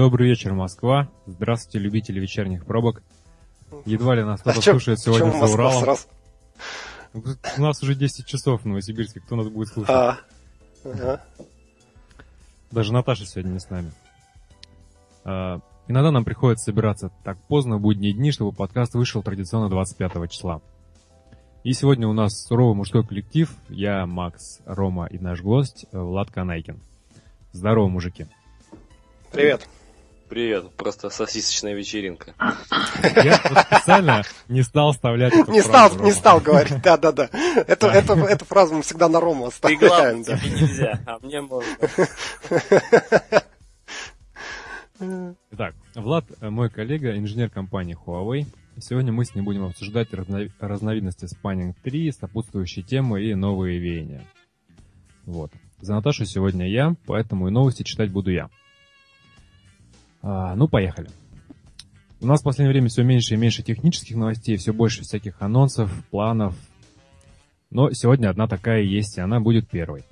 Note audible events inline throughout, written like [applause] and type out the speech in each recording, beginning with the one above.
Добрый вечер, Москва. Здравствуйте, любители вечерних пробок. Едва ли нас кто-то А чё- слушает сегодня почему за Уралом. сразу? У нас уже 10 часов в Новосибирске. Кто нас будет слушать? А, ага. Даже Наташа сегодня не с нами. А, иногда нам приходится собираться так поздно в будние дни, чтобы подкаст вышел традиционно 25 числа. И сегодня у нас суровый мужской коллектив. Я, Макс, Рома и наш гость э, Влад Канайкин. Здорово, мужики. Привет. Привет, просто сосисочная вечеринка. Я специально не стал вставлять эту Не стал, не стал говорить, да-да-да. Эту, эту, эту фразу мы всегда на Рому Ты оставляем. главный, да. тебе нельзя, а мне можно. [laughs] Итак, Влад, мой коллега, инженер компании Huawei. Сегодня мы с ним будем обсуждать разно- разновидности Spanning 3, сопутствующие темы и новые веяния. Вот. За Наташу сегодня я, поэтому и новости читать буду я. А, ну, поехали. У нас в последнее время все меньше и меньше технических новостей, все больше всяких анонсов, планов. Но сегодня одна такая есть, и она будет первой.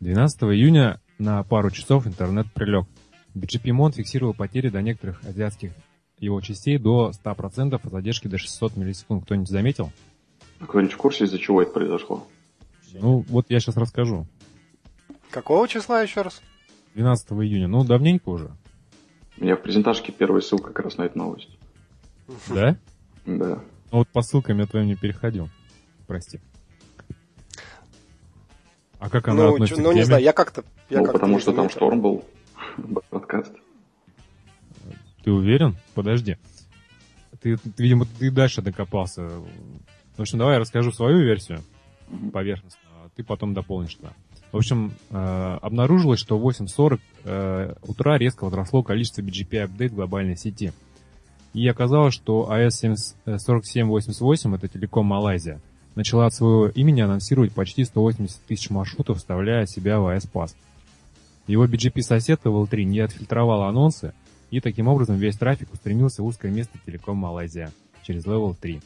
12 июня на пару часов интернет прилег. BGP Mon фиксировал потери до некоторых азиатских его частей до 100%, а задержки до 600 миллисекунд. Кто-нибудь заметил? А Кто-нибудь в курсе, из-за чего это произошло? Ну, вот я сейчас расскажу. Какого числа еще раз? 12 июня, ну, давненько уже. У меня в презентажке первая ссылка как раз на эту новость. Да? Да. Ну, вот по ссылкам я твоим не переходил. Прости. А как она Ну, относится чё- к ну не знаю, я как-то... я ну, как-то потому что там шторм [laughs] был. Подкаст. Ты уверен? Подожди. Ты, ты, видимо, ты дальше докопался. В общем, давай я расскажу свою версию поверхностно, а ты потом дополнишь туда. В общем, э, обнаружилось, что в 8.40 э, утра резко возросло количество BGP-апдейт глобальной сети. И оказалось, что AS4788, это Телеком Малайзия, начала от своего имени анонсировать почти 180 тысяч маршрутов, вставляя себя в AS-пас. Его BGP-сосед Level 3 не отфильтровал анонсы, и таким образом весь трафик устремился в узкое место Телеком Малайзия через Level 3.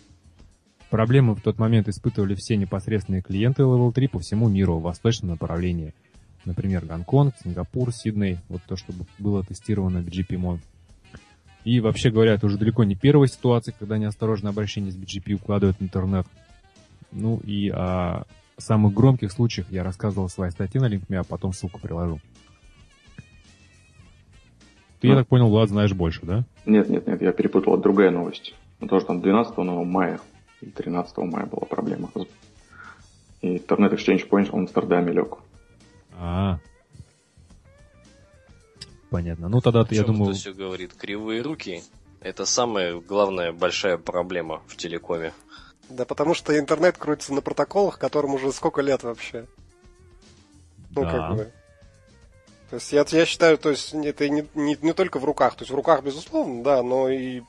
Проблемы в тот момент испытывали все непосредственные клиенты Level 3 по всему миру в восточном направлении. Например, Гонконг, Сингапур, Сидней, вот то, что было тестировано BGP Mon. И вообще говоря, это уже далеко не первая ситуация, когда неосторожное обращение с BGP укладывают в интернет. Ну и о самых громких случаях я рассказывал в своей статье на LinkMe, а потом ссылку приложу. Ты, я Ну. так понял, Влад, знаешь больше, да? Нет, нет, нет, я перепутал, это другая новость. Тоже там 12 мая 13 мая была проблема. И Internet Exchange Point в Амстердаме лег. А. Понятно. Ну тогда ты, я думаю, это все говорит? Кривые руки – это самая главная большая проблема в телекоме. Да потому что интернет крутится на протоколах, которым уже сколько лет вообще. Ну, Да. как бы. То есть я, я считаю, то есть это не, не, не только в руках. То есть в руках, безусловно, да, но и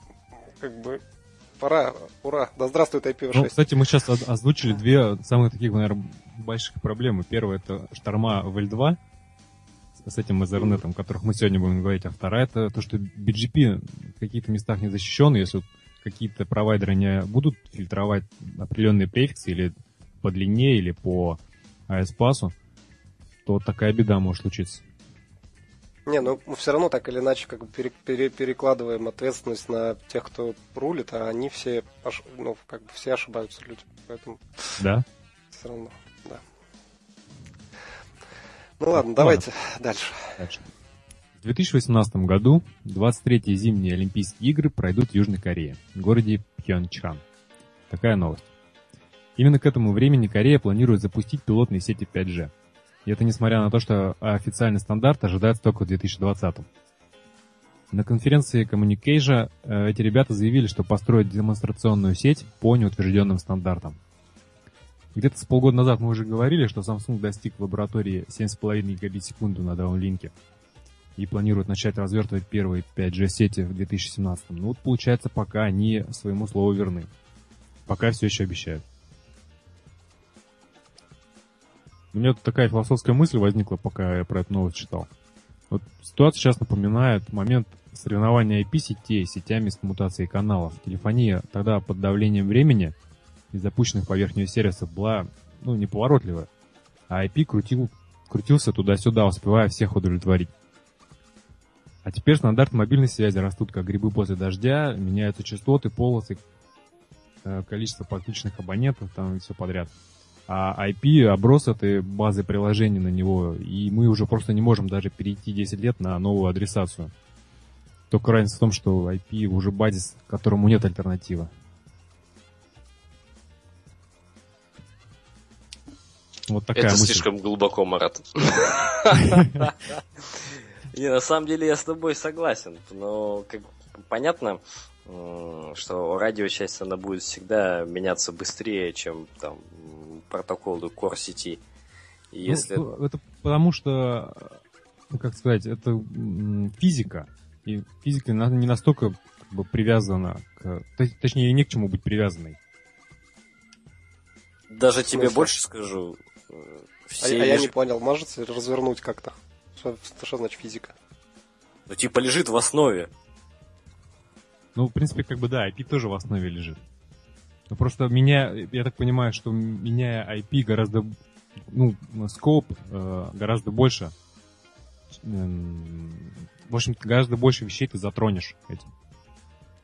как бы пора, ура, да здравствует IPv6. Ну, кстати, мы сейчас озвучили две самых таких, наверное, больших проблемы. Первая это шторма в L2 с этим Ethernet, о которых мы сегодня будем говорить, а вторая это то, что BGP в каких-то местах не защищен, если какие-то провайдеры не будут фильтровать определенные префиксы или по длине, или по AS-пасу, то такая беда может случиться. Не, ну мы все равно так или иначе как бы пере- пере- перекладываем ответственность на тех, кто рулит, а они все, ну, как бы все ошибаются люди. Поэтому Да? все равно, да. Ну ладно, давайте дальше. Дальше. В 2018 году 23-е зимние Олимпийские игры пройдут в Южной Корее, в городе Пхенчхан. Такая новость. Именно к этому времени Корея планирует запустить пилотные сети 5G. И это несмотря на то, что официальный стандарт ожидается только в 2020. На конференции Communication э, эти ребята заявили, что построят демонстрационную сеть по неутвержденным стандартам. Где-то с полгода назад мы уже говорили, что Samsung достиг в лаборатории 7,5 гигабит в секунду на даунлинке и планируют начать развертывать первые 5G сети в 2017. Ну вот получается, пока они своему слову верны. Пока все еще обещают. У меня тут такая философская мысль возникла, пока я про эту новость читал. Вот ситуация сейчас напоминает момент соревнования IP-сетей сетями с коммутацией каналов. Телефония тогда под давлением времени и запущенных поверх нее сервисов была ну, неповоротливая, а IP крутил, крутился туда-сюда, успевая всех удовлетворить. А теперь стандарты мобильной связи растут как грибы после дождя, меняются частоты, полосы, э, количество подключенных абонентов, там и все подряд. А IP оброс этой базы приложений на него, и мы уже просто не можем даже перейти 10 лет на новую адресацию. Только разница в том, что IP уже базис, которому нет альтернативы. Вот такая Это мысль. слишком глубоко, Марат. Не, на самом деле я с тобой согласен, но как понятно, что радиочасть она будет всегда меняться быстрее, чем там протоколы core сети. И Ну, Если ну, это потому что, ну, как сказать, это физика. И физика не настолько как бы, привязана к... то- Точнее, не к чему быть привязанной. даже тебе больше скажу, э, А, все а я лишь- не понял, можете развернуть как-то? Что, что значит физика? ну, типа лежит в основе. Ну, в принципе, как бы да, IP тоже в основе лежит. Но просто меня, я так понимаю, что меняя IP гораздо, ну, скоп э, гораздо больше. Эм, в общем, гораздо больше вещей ты затронешь этим,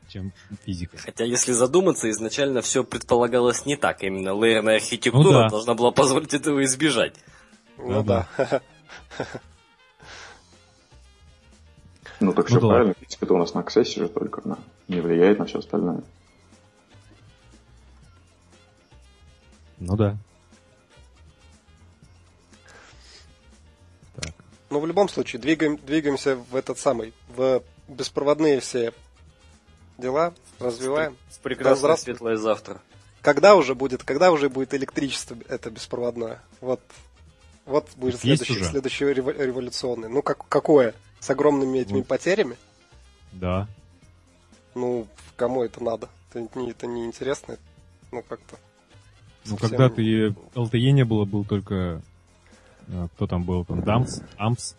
чем физика. Хотя, если задуматься, изначально все предполагалось не так. Именно лейерная архитектура Ну да. должна была позволить этого избежать. Ну да. Ну так Ну все да правильно, физика-то у нас на аксессе же только, она не влияет на все остальное. Ну да. Так. Ну, в любом случае, двигаем, двигаемся в этот самый, в беспроводные все дела, развиваем. В прекрасное Да, светлое завтра. Когда уже будет, когда уже будет электричество это беспроводное? Вот, вот будет Есть следующий, уже? следующий рево- революционный. Ну, как, какое? С огромными этими Ну. потерями? Да. Ну, кому это надо? Это не, это не интересно. Ну, как-то. Ну, когда ты LTE не было, был только... э, Кто там был? Там Дамс? Амс?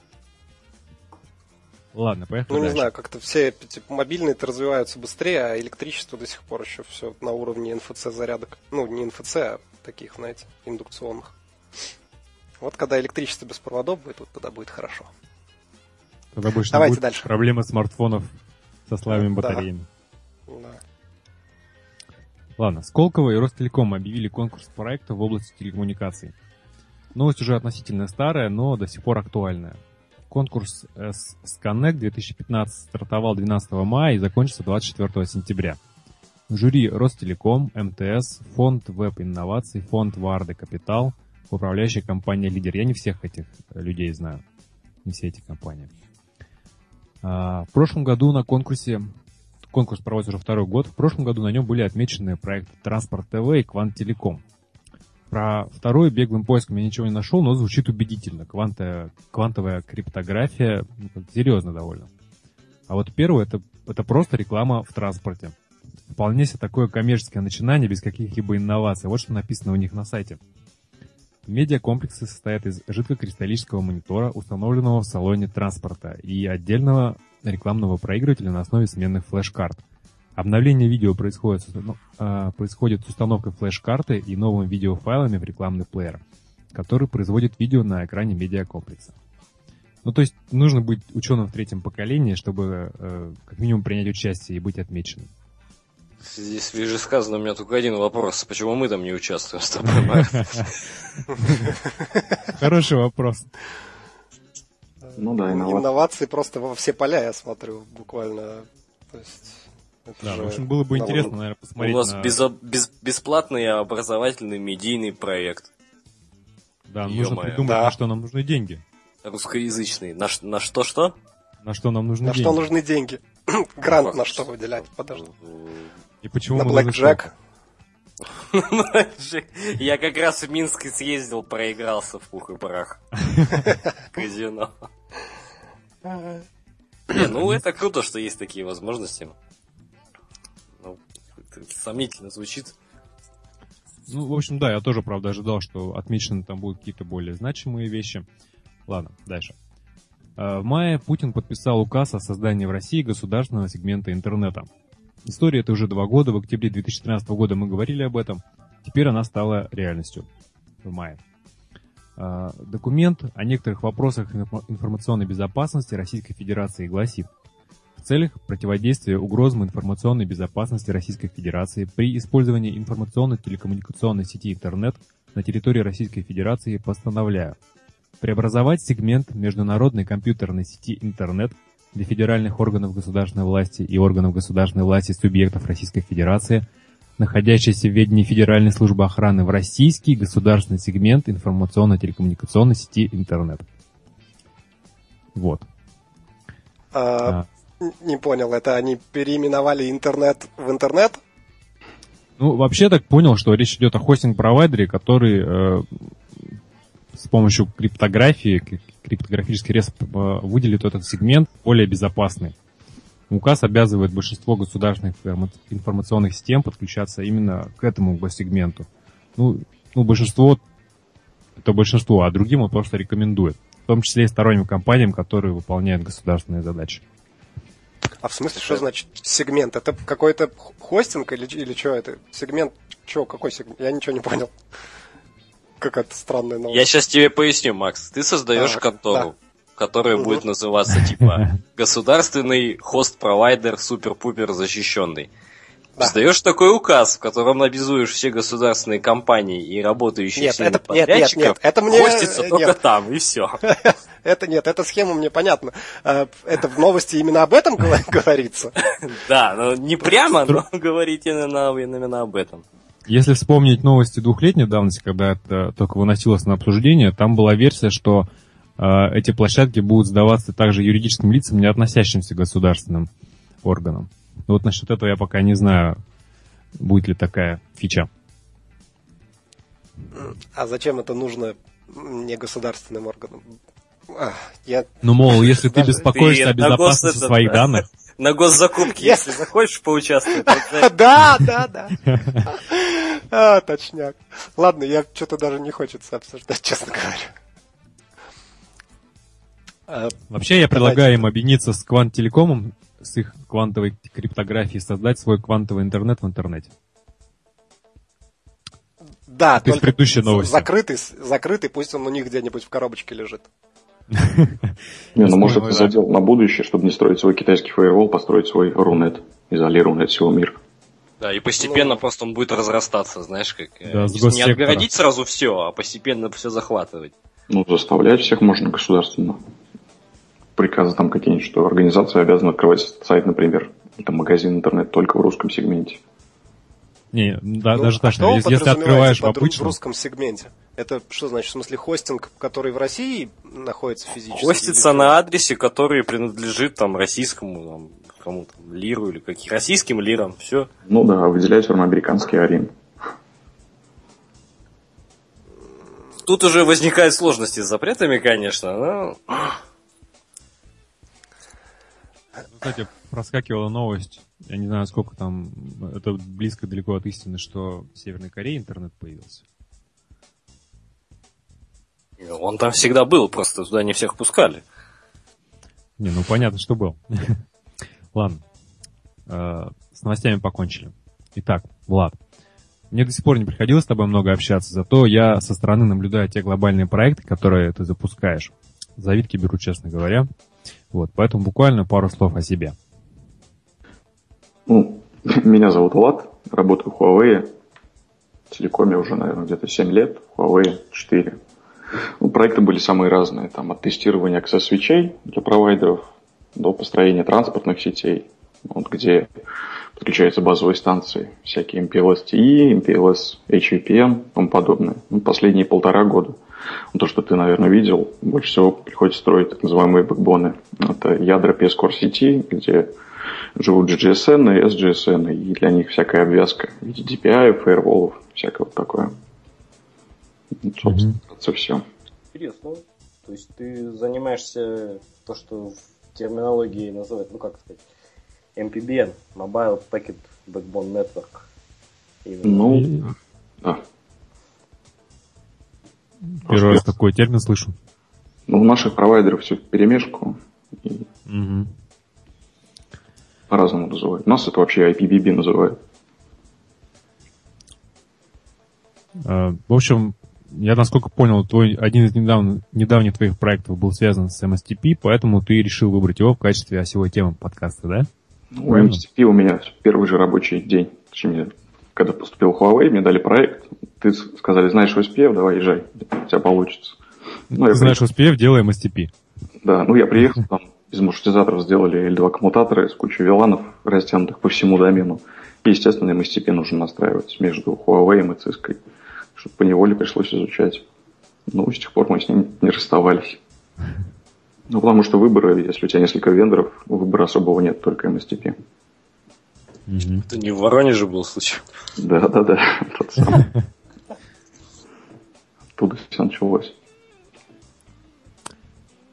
Ладно, поехали Ну, не дальше. знаю, как-то все типа, мобильные-то развиваются быстрее, а электричество до сих пор еще все на уровне НФЦ зарядок. Ну, не НФЦ, а таких, знаете, индукционных. Вот когда электричество без проводов будет, вот тогда будет хорошо. Тогда больше Давайте будет дальше. проблемы смартфонов со слабыми батареями. Да. Ладно, Сколково и Ростелеком объявили конкурс проекта в области телекоммуникаций. Новость уже относительно старая, но до сих пор актуальная. Конкурс S-Connect 2015 стартовал 12 мая и закончится 24 сентября. В жюри Ростелеком, МТС, Фонд Веб-инноваций, Фонд Варды Капитал, управляющая компания Лидер. Я не всех этих э, людей знаю, не все эти компании. А, в прошлом году на конкурсе конкурс проводится уже второй год. В прошлом году на нем были отмечены проекты Транспорт ТВ и Квант Телеком. Про второй беглым поиском я ничего не нашел, но звучит убедительно. Кванта, квантовая криптография, ну, серьезно довольно. А вот первый это, это просто реклама в транспорте. Вполне себе такое коммерческое начинание без каких-либо инноваций. Вот что написано у них на сайте. Медиакомплексы состоят из жидкокристаллического монитора, установленного в салоне транспорта, и отдельного рекламного проигрывателя на основе сменных флеш-карт. Обновление видео происходит, с- ну, а, происходит с установкой флеш-карты и новыми видеофайлами в рекламный плеер, который производит видео на экране медиакомплекса. Ну, то есть нужно быть ученым в третьем поколении, чтобы э, как минимум принять участие и быть отмеченным. В связи с вышесказанным у меня только один вопрос. Почему мы там не участвуем с тобой? [laughs] Хороший вопрос. Ну да, инновации. Инновации просто во все поля, я смотрю, буквально. То есть, это Да, же в общем, было бы довольно- интересно, наверное, У посмотреть вас на... безо- без- бесплатный образовательный медийный проект. Да, нужно Ё-моё. придумать, Да. на что нам нужны деньги. Русскоязычный. На, на что-что? На что нам нужны На деньги. что нужны деньги? [clears throat] Грант на что выделять? Подожди. И почему На Джек? [laughs] Я как раз в Минск и съездил, проигрался в пух и прах. [laughs] Казино. Не, ну это круто, что есть такие возможности. Ну, сомнительно звучит. Ну, в общем, да, я тоже, правда, ожидал, что отмечены там будут какие-то более значимые вещи. Ладно, дальше. Э, В мае Путин подписал указ о создании в России государственного сегмента интернета. История это уже два года. В октябре 2013 года мы говорили об этом. Теперь она стала реальностью. В мае. А, документ о некоторых вопросах информационной безопасности Российской Федерации гласит, в целях противодействия угрозам информационной безопасности Российской Федерации при использовании информационно-телекоммуникационной сети интернет на территории Российской Федерации постановляю преобразовать сегмент международной компьютерной сети интернет для федеральных органов государственной власти и органов государственной власти субъектов Российской Федерации – находящийся в ведении Федеральной службы охраны в российский государственный сегмент информационно-телекоммуникационной сети интернет. Вот. А, а. Не понял, это они переименовали интернет в интернет? Ну, вообще так понял, что речь идет о хостинг-провайдере, который э, с помощью криптографии, криптографический рез э, выделит этот сегмент более безопасный. Указ обязывает большинство государственных информационных систем подключаться именно к этому госсегменту. Ну, ну большинство это большинство, а другим он просто рекомендует. В том числе и сторонним компаниям, которые выполняют государственные задачи. А в смысле, что значит сегмент? Это какой-то хостинг или, или что это? Сегмент, что, какой сегмент? Я ничего не понял. Какая-то странная новость. Я сейчас тебе поясню, Макс. Ты создаешь а, контору. Да которая угу. будет называться типа [laughs] государственный хост-провайдер супер-пупер защищенный. Да. Сдаешь такой указ, в котором обязуешь все государственные компании и работающие нет, с ними это, подрядчиков нет, нет, нет, это мне, хоститься нет. только там, и все. [laughs] Это нет, эта схема мне понятна. А, это в новости именно об этом [laughs] говорится? Да, но не прямо, но говорить именно об этом. Если вспомнить новости двухлетней давности, когда это только выносилось на обсуждение, там была версия, что эти площадки будут сдаваться также юридическим лицам, не относящимся к государственным органам. Но вот насчет этого я пока не знаю, будет ли такая фича. А зачем это нужно не государственным органам? А, я... Ну, мол, если ты беспокоишься о безопасности своих данных... [laughs] На госзакупке, если захочешь поучаствовать. [laughs] Да, да, да. [laughs] А, точняк. Ладно, я что-то даже не хочется обсуждать, честно говоря. А, Вообще я предлагаю им объединиться с Квант-Телекомом, с их квантовой криптографией, создать свой квантовый интернет в интернете. Да, Это из предыдущей новости. Закрытый, закрытый, пусть он у них где-нибудь в коробочке лежит. Не, ну может это задел на будущее, чтобы не строить свой китайский фаервол, построить свой Рунет, изолированный от всего мира. Да, и постепенно ну, просто он будет разрастаться, знаешь, как э, да, не, не отгородить сразу все, а постепенно все захватывать. Ну, заставлять всех можно государственно приказы там какие-нибудь, что организация обязана открывать сайт, например, там магазин интернет только в русском сегменте. Не, да, ну, даже так, что если, если открываешь в обычном... в русском сегменте? Это что значит? В смысле хостинг, который в России находится физически? Хостится на адресе, который принадлежит там российскому, там, кому там, лиру или каким российским лирам, все. Ну да, выделяют равно американский арин. Тут уже возникают сложности с запретами, конечно, но... Кстати, проскакивала новость, я не знаю, сколько там, это близко далеко от истины, что в Северной Корее интернет появился. Он там всегда был, просто туда не всех пускали. Не, ну понятно, что был. [laughs] Ладно. Э, с новостями покончили. Итак, Влад, мне до сих пор не приходилось с тобой много общаться, зато я со стороны наблюдаю те глобальные проекты, которые ты запускаешь. Завидки беру, честно говоря. Вот, поэтому буквально пару слов о себе. Ну, [laughs] меня зовут Влад, работаю в Huawei. В телекоме уже, наверное, где-то 7 лет, Huawei 4. Ну, проекты были самые разные, там от тестирования access-свечей для провайдеров до построения транспортных сетей, вот, где подключаются базовые станции, всякие MPLS TE, MPLS HVPN и тому подобное. Ну, последние полтора года – то, что ты, наверное, видел, больше всего приходится строить так называемые бэкбоны. Это ядра PS-Core сети, где живут GGSN и SGSN, и для них всякая обвязка в виде DPI, фаерволов, всякое вот такое. Собственно, mm-hmm. все. Интересно. То есть ты занимаешься то, что в терминологии называют, ну как сказать, MPBN, Mobile Packet Backbone Network. Именно. Ну, да. Первый раз такой термин слышу. Ну, у наших провайдеров все перемешку. И угу. По-разному называют. Нас это вообще IPBB называют. А, в общем, я насколько понял, твой один из недавно, недавних твоих проектов был связан с MSTP, поэтому ты решил выбрать его в качестве осевой темы подкаста, да? Ну, MSTP у меня первый же рабочий день. Точнее, когда поступил в Huawei, мне дали проект. Ты сказали, знаешь SPF, давай езжай, у тебя получится. Ну, ты знаешь приехал. SPF, делай MSTP. Да, ну я приехал, там из маршрутизаторов сделали L2 коммутаторы с кучей виланов, растянутых по всему домену. И, естественно, MSTP нужно настраивать между Huawei и Cisco, чтобы по неволе пришлось изучать. Ну, с тех пор мы с ним не расставались. Ну, потому что выбора, если у тебя несколько вендоров, выбора особого нет, только MSTP. Угу. Это не в Воронеже был случай? Да, да, да, тот самый. Оттуда все началось.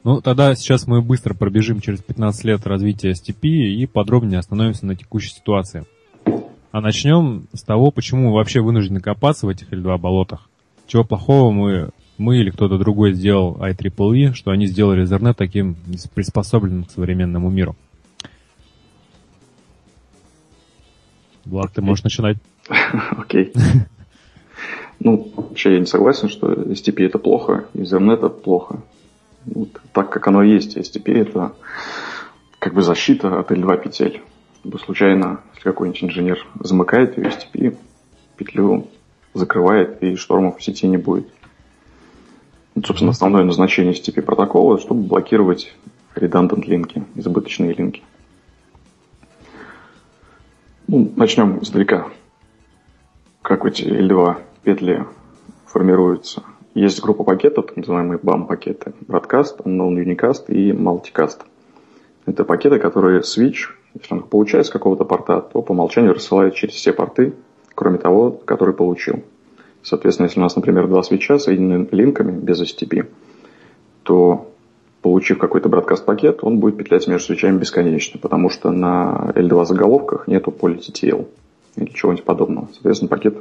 Ну, тогда сейчас мы быстро пробежим через 15 лет развития STP и подробнее остановимся на текущей ситуации. А начнем с того, почему мы вообще вынуждены копаться в этих L2 болотах. Чего плохого мы, мы или кто-то другой сделал IEEE, что они сделали Ethernet таким приспособленным к современному миру. Влад, ты можешь начинать. [laughs] Окей. Ну, вообще я не согласен, что STP это плохо, Ethernet это плохо. Вот, так как оно есть, STP это как бы защита от L2 петель бы случайно, если какой-нибудь инженер замыкает ее STP, петлю закрывает, и штормов в сети не будет. Вот, собственно, основное назначение STP протокола, чтобы блокировать redundant линки, избыточные линки. Ну, начнем издалека. Как эти L2 петли формируются. Есть группа пакетов, так называемые BAM-пакеты. Broadcast, Unknown Unicast и Multicast. Это пакеты, которые switch если он получает с какого-то порта, то по умолчанию рассылает через все порты, кроме того, который получил. Соответственно, если у нас, например, два свеча соединены линками без STP, то получив какой-то бродкаст-пакет, он будет петлять между свечами бесконечно, потому что на L2 заголовках нету поля TTL или чего-нибудь подобного. Соответственно, пакет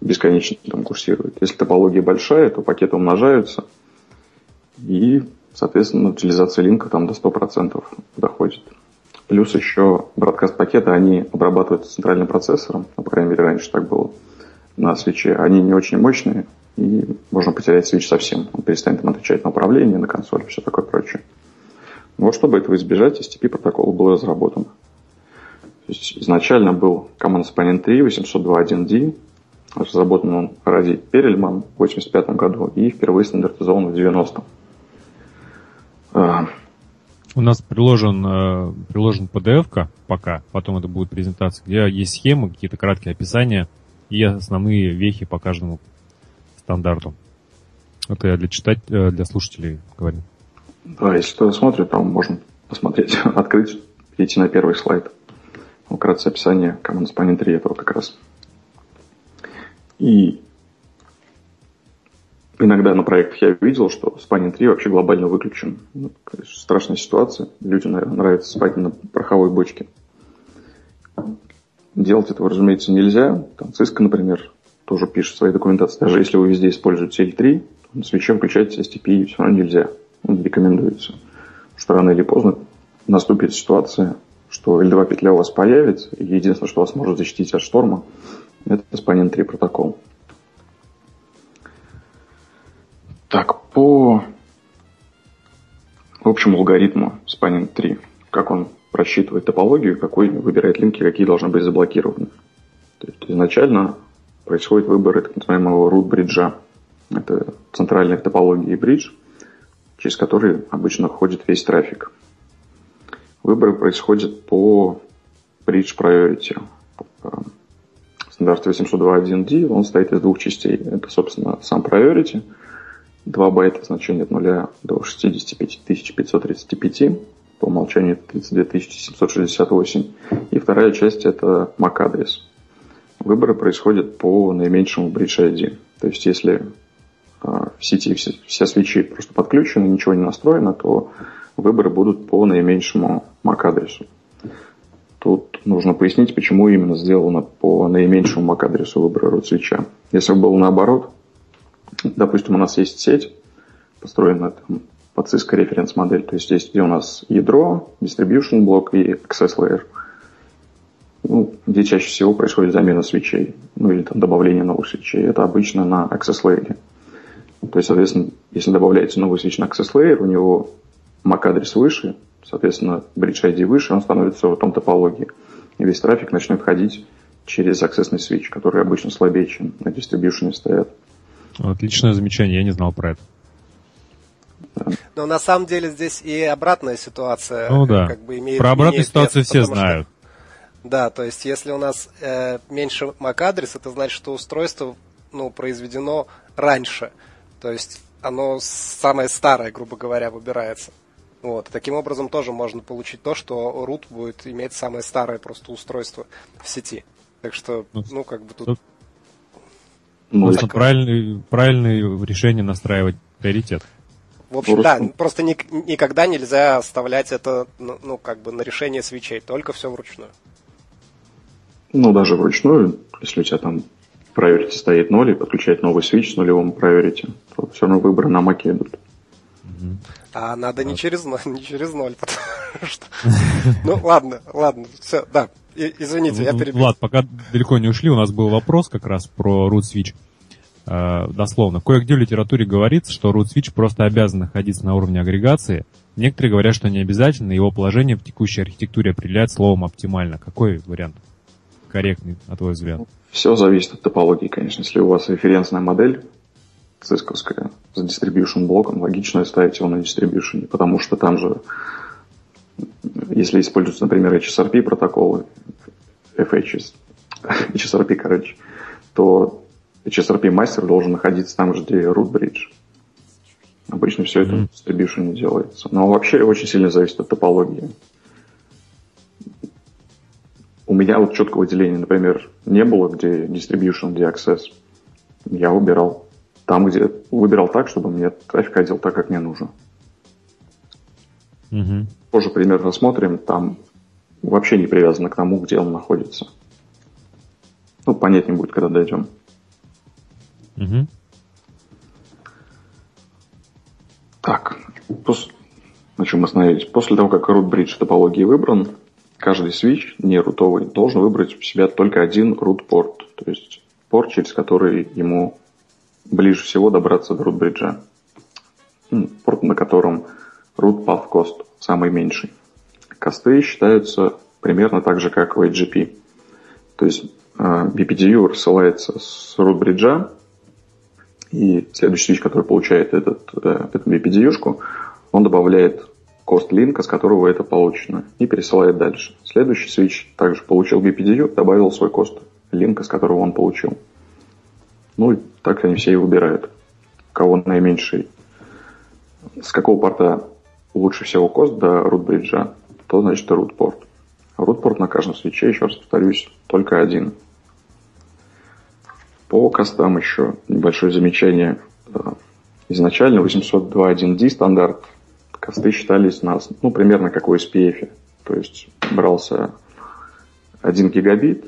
бесконечно там курсирует. Если топология большая, то пакеты умножаются, и, соответственно, утилизация линка там до 100% доходит. Плюс еще бродкаст-пакеты, они обрабатываются центральным процессором, ну, по крайней мере, раньше так было на свече. Они не очень мощные, и можно потерять свич совсем. Он перестанет им отвечать на управление, на консоль, все такое прочее. Вот чтобы этого избежать, STP протокол был разработан. То есть изначально был Command Spanning 3 802.1d, разработан он ради Перельман в 1985 году и впервые стандартизован в 90-м. У нас приложен, э, приложен PDF-ка пока, потом это будет презентация, где есть схемы, какие-то краткие описания и основные вехи по каждому стандарту. Это я для читать, э, для слушателей говорю. Да, если кто смотрит, там можно посмотреть, [laughs] открыть, перейти на первый слайд. Вкратце описание Command Spanning 3 этого как раз. И Иногда на проектах я видел, что Spanning 3 вообще глобально выключен. Ну, страшная ситуация. Людям, наверное, нравится спать на пороховой бочке. Делать этого, разумеется, нельзя. Там Cisco, например, тоже пишет в своей документации. Даже если вы везде используете L3, на свече включать STP все равно нельзя. Он рекомендуется. Что рано или поздно наступит ситуация, что L2 петля у вас появится, и единственное, что вас может защитить от шторма, это Spanning 3 протокол. Так, по общему алгоритму Spanning 3, как он просчитывает топологию, какой выбирает линки, какие должны быть заблокированы. То есть изначально происходит выбор так называемого root бриджа. Это центральная топология бридж, через который обычно ходит весь трафик. Выбор происходит по bridge priority. Стандарт 802.1d, он состоит из двух частей. Это, собственно, сам priority – 2 байта значение от 0 до 65 535, по умолчанию 32 768. И вторая часть это MAC-адрес. Выборы происходят по наименьшему bridge ID. То есть если а, в сети все, все свечи просто подключены, ничего не настроено, то выборы будут по наименьшему MAC-адресу. Тут нужно пояснить, почему именно сделано по наименьшему MAC-адресу выбора root свеча. Если бы было наоборот, Допустим, у нас есть сеть, построенная там, под Cisco референс модель, то есть есть где у нас ядро, distribution блок и access layer, ну, где чаще всего происходит замена свечей, ну или там добавление новых свечей. Это обычно на access layer. То есть, соответственно, если добавляется новый switch на access layer, у него MAC-адрес выше, соответственно, bridge ID выше, он становится в том топологии. И весь трафик начнет ходить через accessный switch, который обычно слабее, чем на дистрибьюшене стоят. Отличное замечание, я не знал про это. Но на самом деле здесь и обратная ситуация. Ну да. Как бы имеет, Про обратную имеет ситуацию место, все что- знают. Да, то есть если у нас э, меньше MAC-адрес, это значит, что устройство ну, произведено раньше. То есть оно самое старое, грубо говоря, выбирается. Вот. Таким образом тоже можно получить то, что root будет иметь самое старое просто устройство в сети. Так что, Ну, ну, как бы тут... Ну, Просто и- правильное, правильное решение настраивать приоритет. В общем, да, Просто- ник- никогда нельзя оставлять это, ну, ну, как бы на решение свечей, только все вручную. Ну, даже вручную, если у тебя там priority стоит 0 и подключать новый switch с нулевым priority, то все равно выборы на маке идут. А надо не через ноль, [laughs] не через ноль, потому что... [laughs] Ну, ладно, ладно, все, да. Извините, я Ну, перебил. Влад, пока далеко не ушли, у нас был вопрос как раз про root switch. Э, дословно. Кое-где в литературе говорится, что root switch просто обязан находиться на уровне агрегации. Некоторые говорят, что не обязательно, его положение в текущей архитектуре определяет словом оптимально. Какой вариант корректный, на твой взгляд? Все зависит от топологии, конечно. Если у вас референсная модель цисковская с distribution блоком, логично ставить его на distribution, потому что там же, если используются, например, HSRP протоколы, FHS, HSRP, короче, то HSRP мастер должен находиться там же, где root bridge. Обычно все это Мгм. в distribution делается. Но вообще очень сильно зависит от топологии. У меня вот четкого деления, например, не было, где distribution, где access. Я выбирал там, где выбирал так, чтобы мне трафик ходил так, как мне нужно. Мгм. Позже пример рассмотрим, там вообще не привязано к тому, где он находится. Ну, понятнее будет, когда дойдем. Мгм. Так, пос- на чем мы остановились? После того, как root bridge топологии выбран, каждый switch, не рутовый, должен выбрать в себя только один root порт, то есть порт, через который ему ближе всего добраться до root бриджа. М, Порт, на котором root path cost самый меньший. Косты считаются примерно так же, как в AGP. То есть э, BPDU рассылается с root бриджа, и следующий switch, который получает этот, э, эту BPDU-шку, он добавляет кост линка, с которого это получено, и пересылает дальше. Следующий switch также получил BPDU, добавил свой кост линка, с которого он получил. Ну и так они все и выбирают. Кого наименьший, с какого порта лучше всего кост до root бриджа, то значит root порт. Root порт на каждом свече, еще раз повторюсь, только один. По костам еще небольшое замечание. Э, Изначально 802.1d стандарт косты считались у нас, ну, примерно как в SPF. То есть брался 1 гигабит,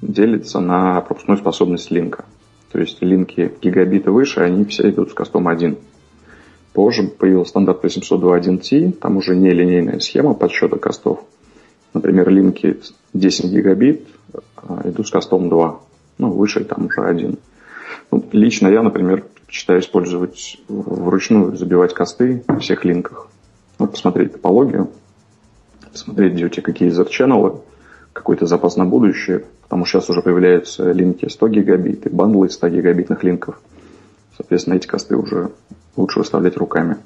делится на пропускную способность линка. То есть линки гигабита выше, они все идут с костом 1. Позже появился стандарт 802.1t, там уже не линейная схема подсчета костов. Например, линки 10 гигабит а, идут с костом 2. Ну, выше там уже один. Ну, лично я, например, предпочитаю использовать вручную, забивать косты на всех линках. Ну, посмотреть топологию, посмотреть, где у тебя какие Z-ченнелы, какой-то запас на будущее, потому что сейчас уже появляются линки 100 гигабит и бандлы из 100 гигабитных линков. Соответственно, эти косты уже лучше выставлять руками.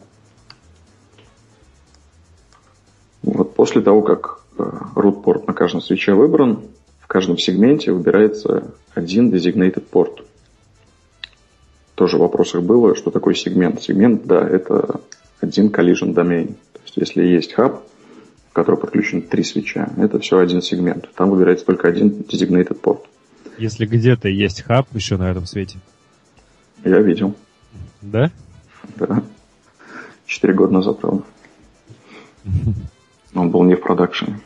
Вот после того, как э, root порт на каждом свече выбран, в каждом сегменте выбирается один designated порт. Тоже в вопросах было, что такое сегмент. Сегмент, да, это один collision domain. То есть, если есть хаб, в который подключен три свеча, это все один сегмент. Там выбирается только один designated порт. Если где-то есть хаб еще на этом свете. Я видел, Да? да. Четыре года назад, правда. Он был не в продакшене.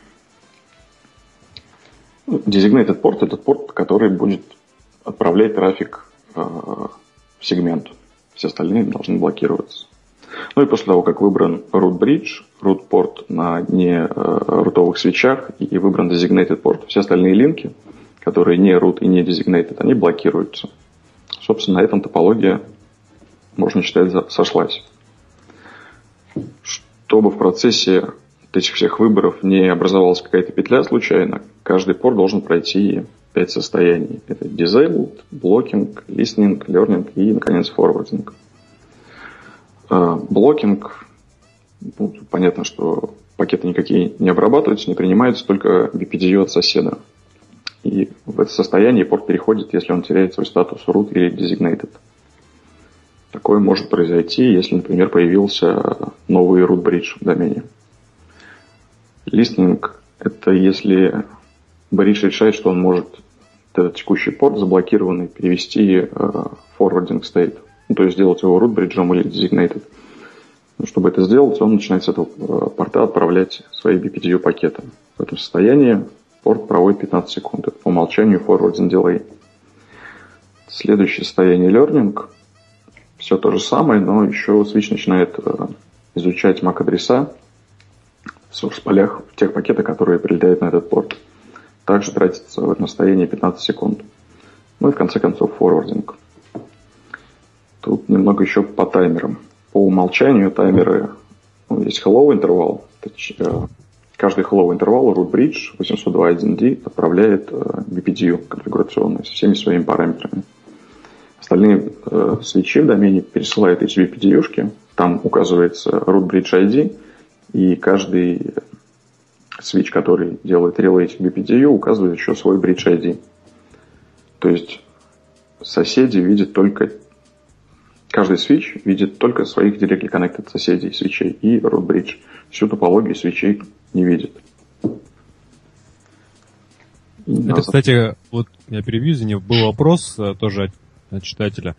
Ну, Designated порт – это порт, который будет отправлять трафик в сегмент. Все остальные должны блокироваться. Ну и после того, как выбран root bridge, root порт на не э, рутовых свечах и выбран designated порт, все остальные линки, которые не root и не designated, они блокируются. Собственно, на этом топология можно считать, сошлась. Чтобы в процессе этих всех выборов не образовалась какая-то петля случайно, каждый порт должен пройти пять состояний. Это disabled, blocking, listening, learning и, наконец, forwarding. Блокинг, ну, понятно, что пакеты никакие не обрабатываются, не принимаются, только BPDU от соседа. И в это состояние порт переходит, если он теряет свой статус root или designated. Такое может произойти, если, например, появился новый root bridge в домене. Листинг – это если бридж решает, что он может текущий порт заблокированный перевести в forwarding state, ну, то есть сделать его root бриджом или designated. Но чтобы это сделать, он начинает с этого э, порта отправлять свои BPDU пакеты. В этом состоянии порт проводит 15 секунд. Это по умолчанию forwarding delay. Следующее состояние learning. Все то же самое, но еще switch начинает э, изучать MAC-адреса в source-полях тех пакетов, которые прилетают на этот порт. Также тратится в этом состоянии 15 секунд. Ну и в конце концов форвардинг. Тут немного еще по таймерам. По умолчанию таймеры, ну, есть hello интервал, э, каждый hello интервал root bridge 802.1d отправляет BPDU э, конфигурационный со всеми своими параметрами. Остальные э, свечи в домене пересылают эти BPDU-шки, там указывается root bridge ID, и каждый switch, который делает этих BPDU, указывает еще свой bridge ID. То есть соседи видят только Каждый switch видит только своих directly connected соседей, свечей и root bridge. Всю топологию свечей не видит. Это, кстати, вот я перебью, извини, был вопрос э, тоже от читателя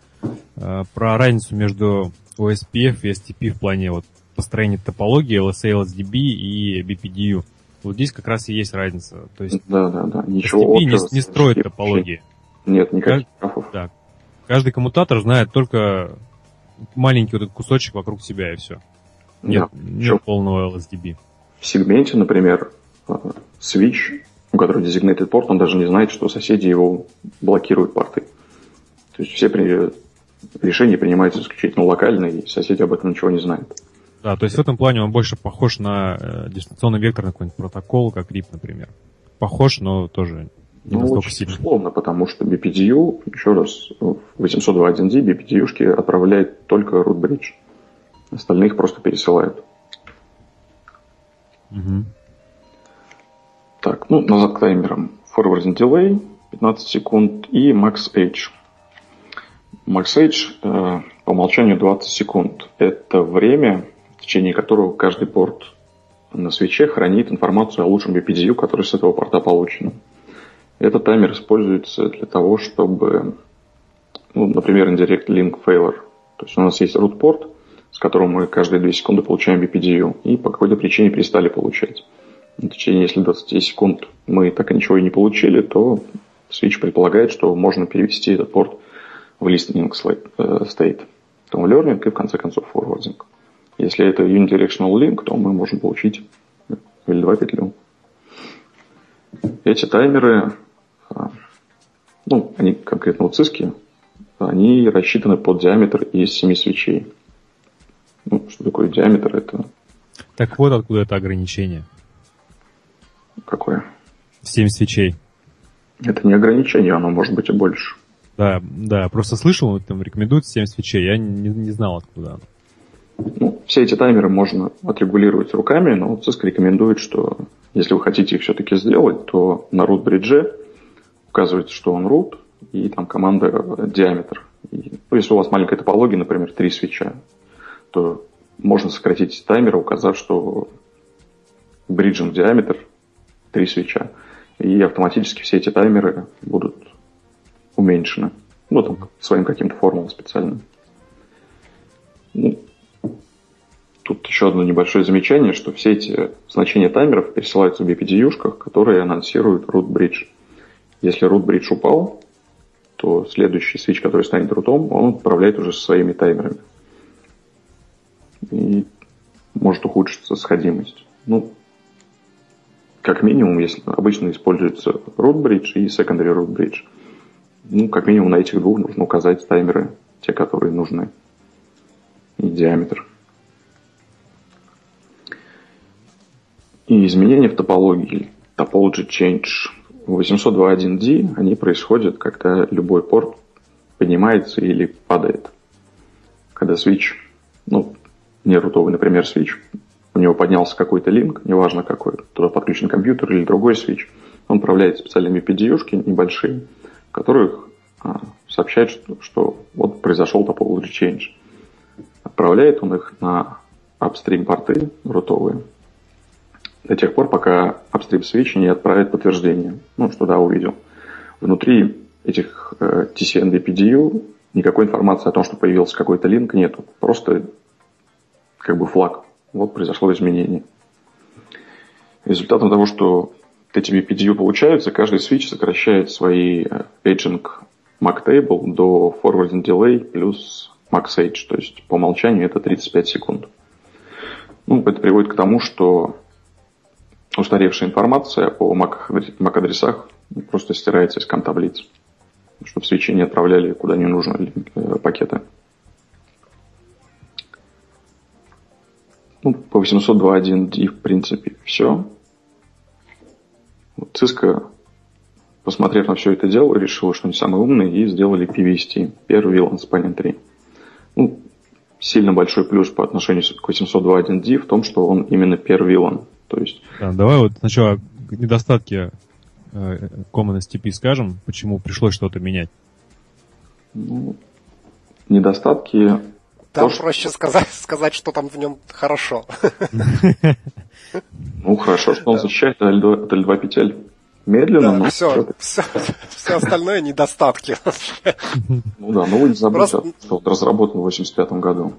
э, про разницу между OSPF и STP в плане вот построения топологии LSA, LSDB и BPDU. Вот здесь как раз и есть разница. То есть да, да, да. Ничего не, не строит топологии. Нет, никаких графов. Да, Каждый коммутатор знает только маленький вот этот кусочек вокруг себя и все. Нет, да. нет полного LSDB. В сегменте, например, э, switch, у которого designated порт, он даже не знает, что соседи его блокируют порты. То есть все при... решения принимаются исключительно локально, и соседи об этом ничего не знают. Да, то есть в этом плане он больше похож на э, дистанционный векторный какой-нибудь протокол, как RIP, например. Похож, но тоже не ну, очень сильно. условно, потому что BPDU, еще раз, в 802.1d BPDU-шки отправляет только root bridge. Остальных просто пересылают. Угу. Так, ну, назад к таймерам. Forwarding delay 15 секунд и max age. Max age э, по умолчанию 20 секунд. Это время, в течение которого каждый порт на свече хранит информацию о лучшем BPDU, который с этого порта получен. Этот таймер используется для того, чтобы, ну, например, indirect link failure. То есть у нас есть root порт, с которым мы каждые 2 секунды получаем BPDU, и по какой-то причине перестали получать. В течение, если 20 секунд мы так и ничего и не получили, то switch предполагает, что можно перевести этот порт в listening э, state, потом в learning и в конце концов forwarding. Если это unidirectional link, то мы можем получить L2 петлю. Эти таймеры ну, они конкретно у циски, они рассчитаны под диаметр из семи свечей. Ну, что такое диаметр? Это... Так вот откуда это ограничение. Какое? Семь свечей. Это не ограничение, оно может быть и больше. Да, да, просто слышал, там рекомендуют 7 свечей, я не, не знал откуда Ну, все эти таймеры можно отрегулировать руками, но Cisco рекомендует, что если вы хотите их все-таки сделать, то на root бридже указываете, что он root, и там команда диаметр. И, ну, если у вас маленькая топология, например, три свеча, то можно сократить таймер, указав, что бриджем диаметр три свеча. И автоматически все эти таймеры будут уменьшены. Ну, там, своим каким-то формулам специальным. Ну, тут еще одно небольшое замечание, что все эти значения таймеров пересылаются в BPDU-шках, которые анонсируют root bridge. Если root bridge упал, то следующий switch, который станет рутом, он управляет уже со своими таймерами. И может ухудшиться сходимость. Ну, как минимум, если обычно используется root bridge и secondary root bridge, ну, как минимум на этих двух нужно указать таймеры, те, которые нужны. и диаметр. И изменения в топологии, topology change в 802.1d, они происходят, когда любой порт поднимается или падает. Когда switch, ну, не рутовый, например, switch, у него поднялся какой-то линк, неважно какой, туда подключен компьютер или другой switch, он управляет специальными PDU-шки небольшие, в которых а, сообщает, что, что вот произошел topology change. Отправляет он их на апстрим порты рутовые до тех пор, пока апстрим свечи не отправит подтверждение, ну, что да, увидел. Внутри этих э, TCND PDU никакой информации о том, что появился какой-то линк, нету. Просто как бы флаг. Вот произошло изменение. Результатом того, что TTB PDU получаются, каждый switch сокращает свои э, paging MAC table до forwarding delay плюс max age, то есть по умолчанию это 35 секунд. Ну, это приводит к тому, что устаревшая информация о MAC-адресах просто стирается из ком-таблиц, чтобы свечи не отправляли куда не нужно э, пакеты. Ну, по 802.1d в принципе все. Cisco, посмотрев на все это дело, решила, что они самые умные, и сделали PVST, первый VLAN Spanning 3. Ну, сильно большой плюс по отношению к 802.1d в том, что он именно первый VLAN. То есть... Да, давай вот сначала недостатки э, Common STP скажем, почему пришлось что-то менять. Ну, недостатки... Там то, проще что... сказать, [laughs] сказать, что там в нем хорошо. [laughs] Ну, хорошо, что он защищает от L2 петель. Медленно, но... Все, все, все остальное недостатки. Ну да, ну вы не забудьте, что он разработан в 85 году.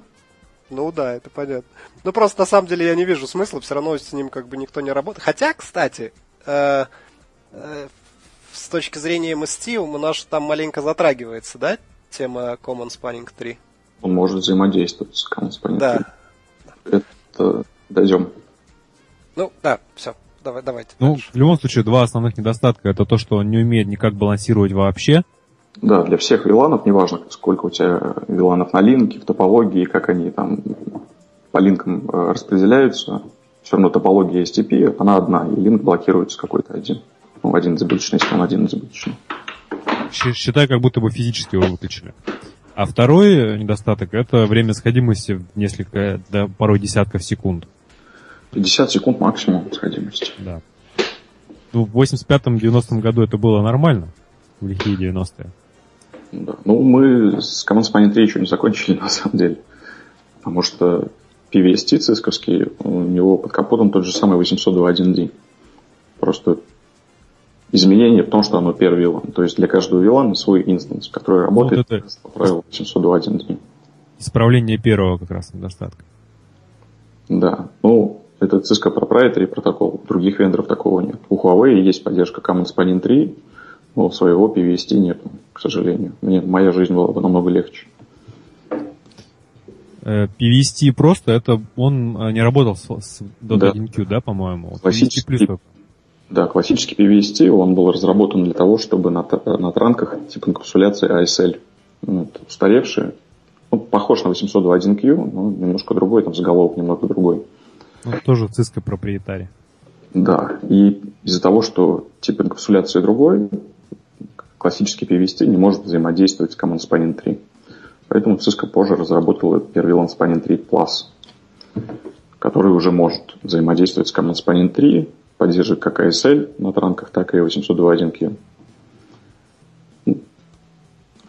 Ну да, это понятно. Ну просто на самом деле я не вижу смысла, все равно с ним как бы никто не работает. Хотя, кстати, э, э, с точки зрения MST у нас там маленько затрагивается, да, тема Common Spanning 3? Он может взаимодействовать с Common Spanning 3. Да. Это дойдем. Ну, да, все. Давай, давайте. Ну, дальше. в любом случае, два основных недостатка это то, что он не умеет никак балансировать вообще. Да, для всех виланов, неважно, сколько у тебя виланов на линке, в топологии, как они там по линкам э, распределяются, все равно топология STP, она одна, и линк блокируется какой-то один. Ну, один избыточный, если он один избыточный. Считай, как будто бы физически его выключили. А второй недостаток – это время сходимости в несколько, да, порой десятков секунд. 50 секунд максимум сходимости. Да. Ну, в 85-90 году это было нормально, в лихие 90-е. Да. Ну, мы с Command Spanning 3 еще не закончили, [laughs] на самом деле. Потому что PVST цисковский, у него под капотом тот же самый 802.1d. Просто изменение в том, что оно первый VLAN. То есть для каждого VLAN свой инстанс, который работает вот это... по правилу 802.1d. Исправление первого как раз недостатка. Да. Ну, это Cisco Proprietary протокол. Других вендоров такого нет. У Huawei есть поддержка Common Spanning 3, но своего PVST нет, к сожалению. Мне, моя жизнь была бы намного легче. PVST просто, это он э, не работал с, с Dota 1Q, да, по-моему? Классический, да, классический PVST, он был разработан для того, чтобы на, на транках типа инкапсуляции ASL, ну, устаревшие, ну, похож на 802.1Q, но немножко другой, там заголовок немного другой. Ну, тоже Cisco проприетарий. Да, и из-за того, что тип инкапсуляции другой, классический PVST не может взаимодействовать с Command Spanning 3. Поэтому Cisco позже разработала первый LAN Spanning 3 Plus, который уже может взаимодействовать с Command Spanning 3, поддерживает как ASL на транках, так и 802.1q.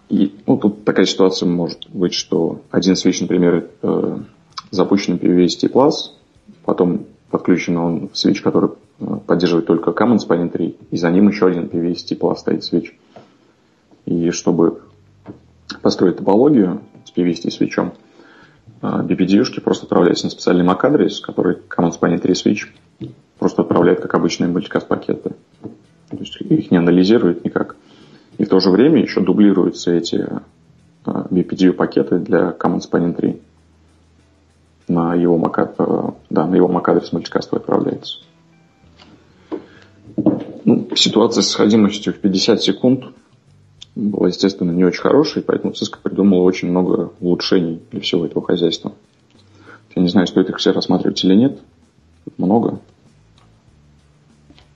И ну, тут такая ситуация может быть, что один свич, например, э, запущен PVST Plus, потом подключен он в свич, который э, поддерживает только Command Spanning 3, и за ним еще один PVST Plus стоит свич. И чтобы построить топологию с PVST свечом, BPD-шки просто отправляются на специальный MAC-адрес, который Command Spanning 3 switch просто отправляет как обычные мультикаст пакеты. То есть их не анализирует никак. И в то же время еще дублируются эти BPDU пакеты для Command Spanning 3. На его MAC, э, да, на его MAC-адрес мультикаст отправляется. Ну, ситуация с сходимостью в 50 секунд была, естественно, не очень хорошей, поэтому Cisco придумала очень много улучшений для всего этого хозяйства. Я не знаю, стоит их все рассматривать или нет. Много.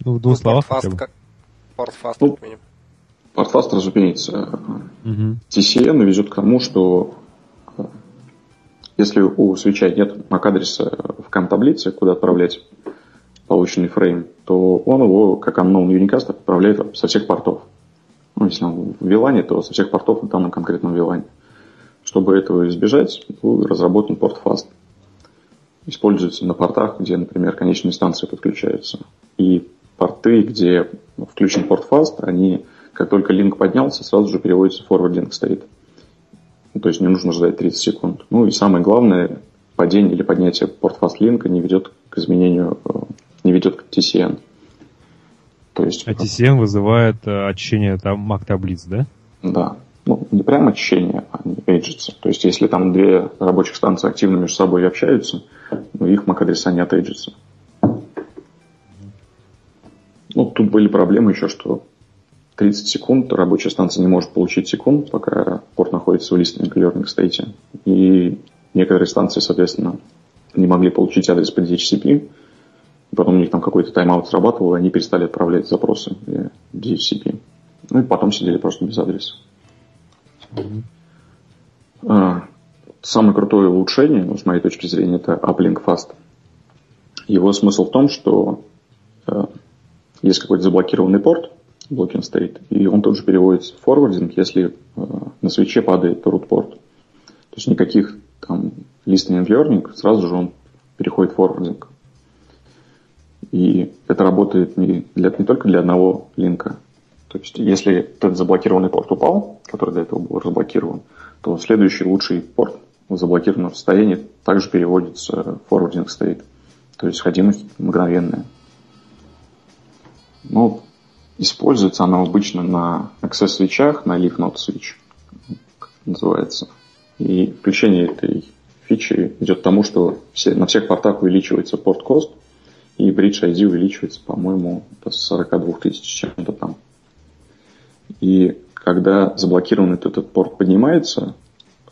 Ну, в двух словах Port как Port Ну. Портфаст, разумеется, Мгм. TCN ведет к тому, что э, если у свеча нет MAC-адреса в кам-таблице, куда отправлять полученный фрейм, то он его, как unknown unicast, отправляет со всех портов. Ну, если он в VLAN, то со всех портов на данном конкретном VLAN. Чтобы этого избежать, был разработан порт FAST. Используется на портах, где, например, конечные станции подключаются. И порты, где включен порт FAST, они, как только линк поднялся, сразу же переводятся в forwarding state. Ну, то есть не нужно ждать 30 секунд. Ну и самое главное, падение или поднятие порт FAST линка не ведет к изменению, э, не ведет к TCN. То есть, А TCN вызывает э, очищение там MAC таблиц, да? да, ну, не прямо очищение, а они эйджатся. То есть, если там две рабочих станции активно между собой общаются, ну, их MAC-адреса не отейджатся. Ну, тут были проблемы еще, что 30 секунд рабочая станция не может получить секунд, пока порт находится в listening learning state. И некоторые станции, соответственно, не могли получить адрес по DHCP. Потом у них там какой-то тайм-аут срабатывал, и они перестали отправлять запросы в DHCP. Ну и потом сидели просто без адреса. А, Самое крутое улучшение, ну, с моей точки зрения, это Uplink Fast. Его смысл в том, что э, есть какой-то заблокированный порт, blocking state, и он тут же переводится в форвардинг, если э, на свече падает root порт. То есть никаких там listening and learning, сразу же он переходит в форвардинг. И это работает не, для, не только для одного линка. То есть если этот заблокированный порт упал, который до этого был разблокирован, то следующий лучший порт в заблокированном состоянии также переводится в forwarding state. То есть сходимость мгновенная. Ну, используется она обычно на access свечах, на leaf node switch, как это называется. И включение этой фичи идет к тому, что все, на всех портах увеличивается порт cost, и bridge ID увеличивается, по-моему, до 42 тысяч чем-то там. И когда заблокированный этот порт поднимается,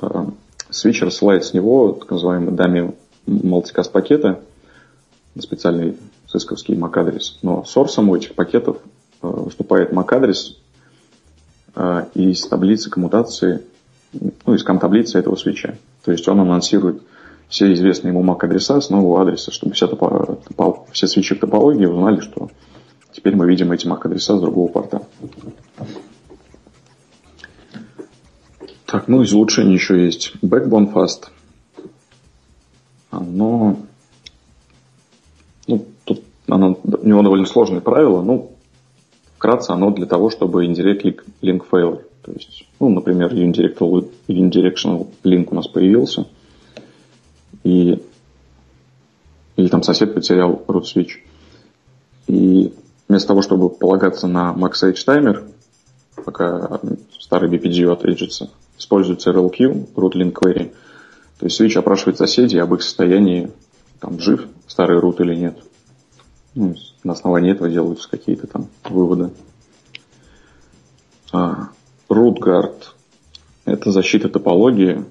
э, свич рассылает с него так называемый дами multicast пакеты на специальный сысковский MAC-адрес. Но сорсом у этих пакетов э, выступает MAC-адрес э, из таблицы коммутации, ну, из кам-таблицы этого свеча. То есть он анонсирует все известные ему MAC-адреса с нового адреса, чтобы все, топо, топо, все свечи в топологии узнали, что теперь мы видим эти MAC-адреса с другого порта. Так, ну из улучшений еще есть Backbone Fast. Оно, ну, тут оно, у него довольно сложные правила, ну, вкратце оно для того, чтобы indirect link failure. То есть, ну, например, unidirectional link у нас появился, и или там сосед потерял root switch. И вместо того, чтобы полагаться на MaxEdge таймер, пока старый BPDU отреджится, используется RLQ, root link query. То есть switch опрашивает соседей об их состоянии, там, жив старый root или нет. Ну, на основании этого делаются какие-то там выводы. А, root guard – это защита топологии.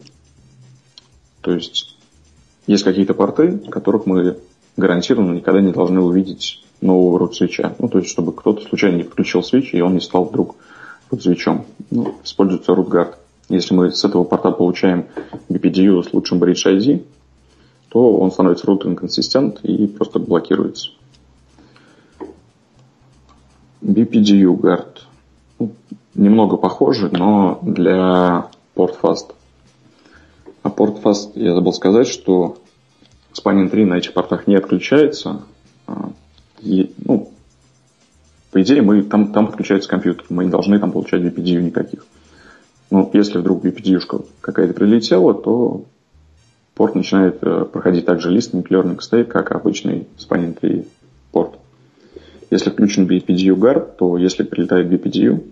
То есть есть какие-то порты, которых мы гарантированно никогда не должны увидеть нового root свеча. Ну, то есть, чтобы кто-то случайно не подключил свич, и он не стал вдруг root свечом. Ну, используется root guard. Если мы с этого порта получаем BPDU с лучшим bridge ID, то он становится root inconsistent и просто блокируется. BPDU guard. Ну, немного похоже, но для port fast. А port fast, я забыл сказать, что Spanning 3 на этих портах не отключается. И, ну, по идее, мы, там, там подключается компьютер. Мы не должны там получать BPDU никаких. Ну, если вдруг BPD-шка какая-то прилетела, то порт начинает э, проходить также listening learning state, как обычный Spanning 3 порт. Если включен BPDU guard, то если прилетает BPDU,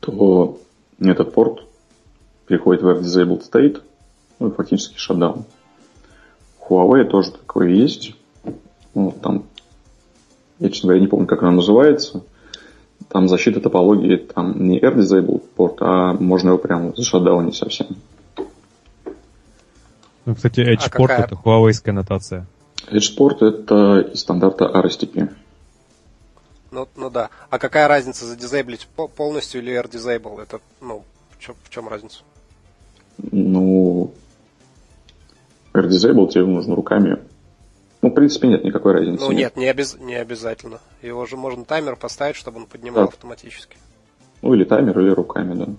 то этот порт переходит в disabled state, ну, фактически шатдаун. Huawei тоже такое есть. Ну, там, я, честно говоря, не помню, как оно называется. там защита топологии, там не R-disabled порт, а можно его прям зашатдаунить совсем. Ну, кстати, Edge порт а это Huawei нотация. Edge порт это из стандарта RSTP. Ну, ну да. А какая разница задизейблить полностью или R-disable? Это, ну, в чем, в чем разница? Ну, R-disable тебе нужно руками. Ну, в принципе, нет никакой разницы. Ну, нет, не, обяз... не обязательно. Его же можно таймер поставить, чтобы он поднимал да. автоматически. Ну, или таймер, или руками, да. Ну,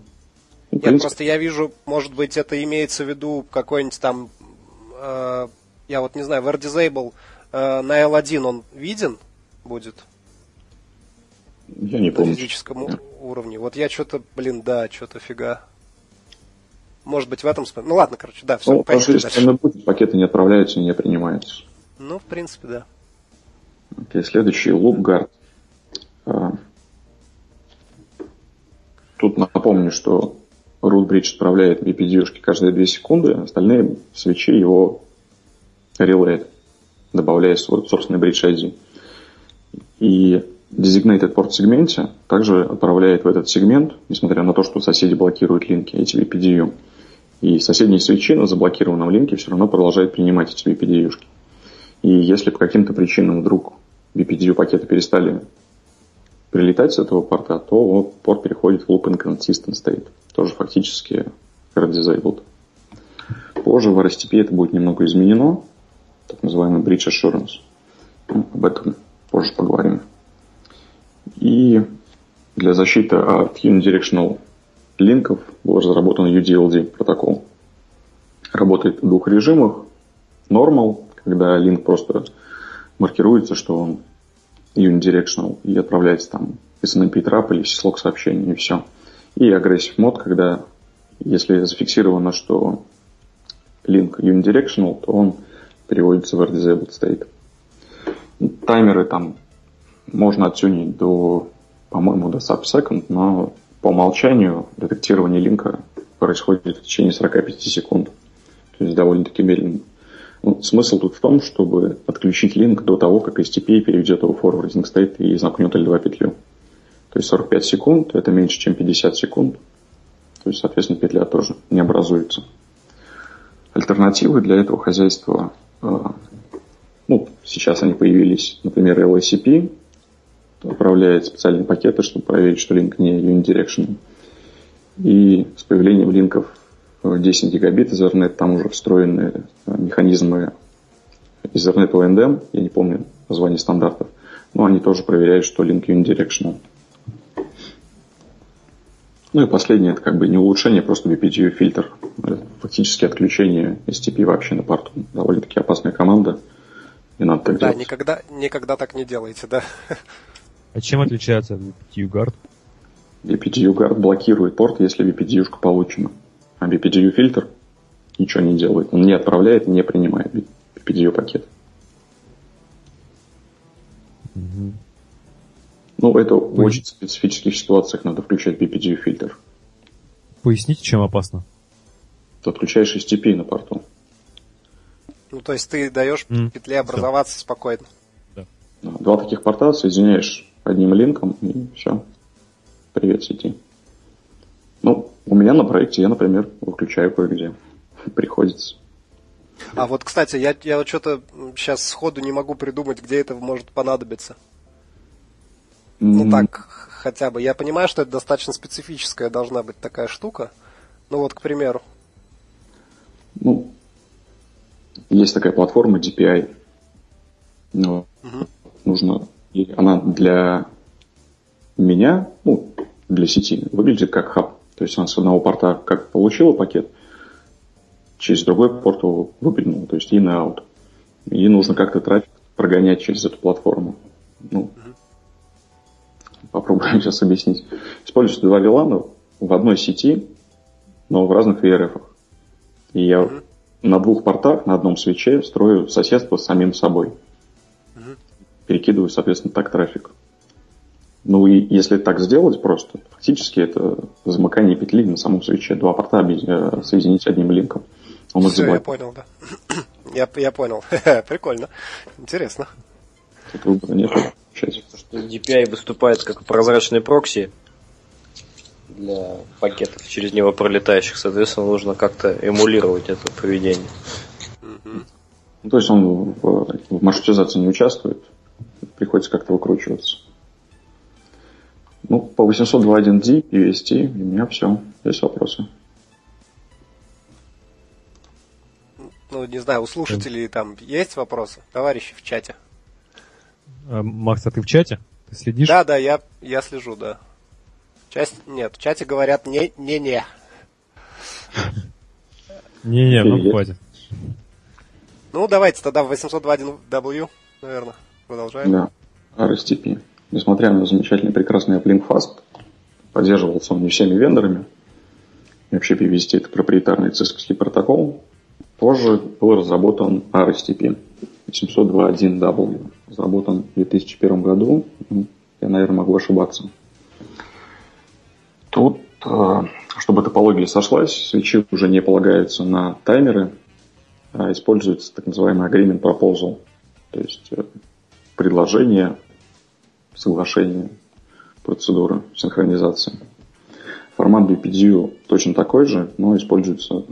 нет, принципе... просто я вижу, может быть, это имеется в виду какой-нибудь там, э, я вот не знаю, в R-disable э, на L1 он виден будет? Я не помню. На физическом Нет. уровне. Вот я что-то, блин, да, что-то фига. Может быть, в этом смысле. Ну ладно, короче, да, все. Ну, поехали если дальше. будет, пакеты не отправляются и не принимаются. Ну, в принципе, да. Окей, следующий LoopGuard. А, тут напомню, что RootBridge отправляет VPD каждые 2 секунды, остальные свечи его релеют, добавляя свой собственный bridge ID. И designated порт сегменте также отправляет в этот сегмент, несмотря на то, что соседи блокируют линки, эти VPDU. И соседние свечи на заблокированном линке все равно продолжают принимать эти VPDU. -шки. И если по каким-то причинам вдруг VPDU пакеты перестали прилетать с этого порта, то порт переходит в loop inconsistent state. Тоже фактически hard disabled. Позже в RSTP это будет немного изменено, так называемый bridge assurance. Ну, об этом позже поговорим. И для защиты от unidirectional линков был разработан UDLD протокол. Работает в двух режимах. Normal, когда линк просто маркируется, что он unidirectional и отправляется там SNMP трап или слог сообщений и все. И aggressive мод, когда если зафиксировано, что линк unidirectional, то он переводится в disabled state. Таймеры там можно оттюнить до, по-моему, до subsecond, но по умолчанию детектирование линка происходит в течение 45 секунд. То есть довольно-таки медленно. Ну, смысл тут в том, чтобы отключить линк до того, как STP переведет его в forwarding state и замкнет L2 петлю. То есть 45 секунд, это меньше, чем 50 секунд. То есть, соответственно, петля тоже не образуется. Альтернативы для этого хозяйства, э, ну, сейчас они появились, например, LACP, отправляет специальные пакеты, чтобы проверить, что линк не unidirectional. И с появлением линков 10 гигабит Ethernet, там уже встроены э, механизмы Ethernet ONDM, я не помню название стандартов, но они тоже проверяют, что линк unidirectional. Ну и последнее, это как бы не улучшение, просто BPGU фильтр. Фактически отключение STP вообще на порту. Довольно-таки опасная команда. Не надо так да, делать. никогда, никогда так не делайте, да. [laughs] А чем отличается от? VPTU Guard блокирует порт, если VPTU получена. А VPTU фильтр ничего не делает. Он не отправляет не принимает VPTU пакет. Угу. Ну, это Вы... в очень специфических ситуациях надо включать VPTU фильтр. Поясните, чем опасно? Ты отключаешь STP на порту. Ну, то есть ты даешь mm. петле образоваться Все. спокойно. Да. Два таких порта соединяешь одним линком, и все. Привет сети. Ну, у меня на проекте я, например, выключаю кое-где. [laughs] Приходится. А вот, кстати, я, я вот что-то сейчас сходу не могу придумать, где это может понадобиться. Mm-hmm. Ну так, хотя бы. Я понимаю, что это достаточно специфическая должна быть такая штука. Ну вот, к примеру. Ну, есть такая платформа DPI. Но угу. нужно и она для меня, ну, для сети, выглядит как хаб. То есть она с одного порта как получила пакет, через другой порт его выплюнула, то есть in и out. И нужно как-то трафик прогонять через эту платформу. Ну, попробуем [laughs] сейчас объяснить. Используются два VLAN в одной сети, но в разных VRF. -ах. И я на двух портах, на одном свече строю соседство с самим собой перекидываю, соответственно, так трафик. Ну и если так сделать просто, фактически это замыкание петли на самом свече. Два порта э, соединить одним линком. Он Все, я понял, да. [clears throat] я, я понял. [laughs] Прикольно. Интересно. Тут выбора нет. Что DPI выступает как прозрачный прокси для пакетов через него пролетающих, соответственно, нужно как-то эмулировать это поведение. Ну, то есть он в, в маршрутизации не участвует, приходится как-то выкручиваться. Ну, по 802.1d, UST, у меня все. Есть вопросы? Ну, не знаю, у слушателей там есть вопросы? Товарищи в чате. А, Макс, а ты в чате? Ты следишь? Да, да, я, я слежу, да. Часть, нет, в чате говорят не-не-не. Не-не, ну хватит. Ну, давайте тогда в 802.1w, наверное, продолжаем. Да, RSTP. Несмотря на замечательный прекрасный Uplink Fast, поддерживался он не всеми вендорами. И вообще PVST это проприетарный цисковский протокол. Позже был разработан RSTP 802.1w. Разработан в 2001 году. Я, наверное, могу ошибаться. Тут, э, чтобы топология сошлась, свечи уже не полагаются на таймеры, а используется так называемый agreement proposal, то есть э, предложение, соглашение, процедура синхронизации. Формат BPDU точно такой же, но используются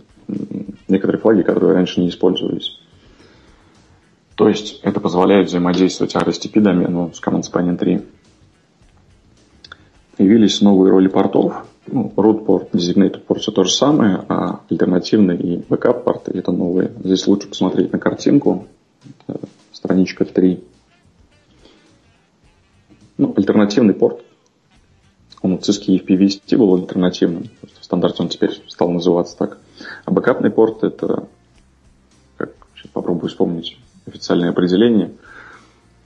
некоторые флаги, которые раньше не использовались. То есть это позволяет взаимодействовать RSTP домену с Command Spanning 3. Появились новые роли портов. Ну, root порт, designated порт все то же самое, а альтернативный и backup порты это новые. Здесь лучше посмотреть на картинку. Это страничка 3. Ну, альтернативный порт. Он у CISC FPV был альтернативным. В стандарте он теперь стал называться так. А бэкапный порт это, как сейчас попробую вспомнить официальное определение,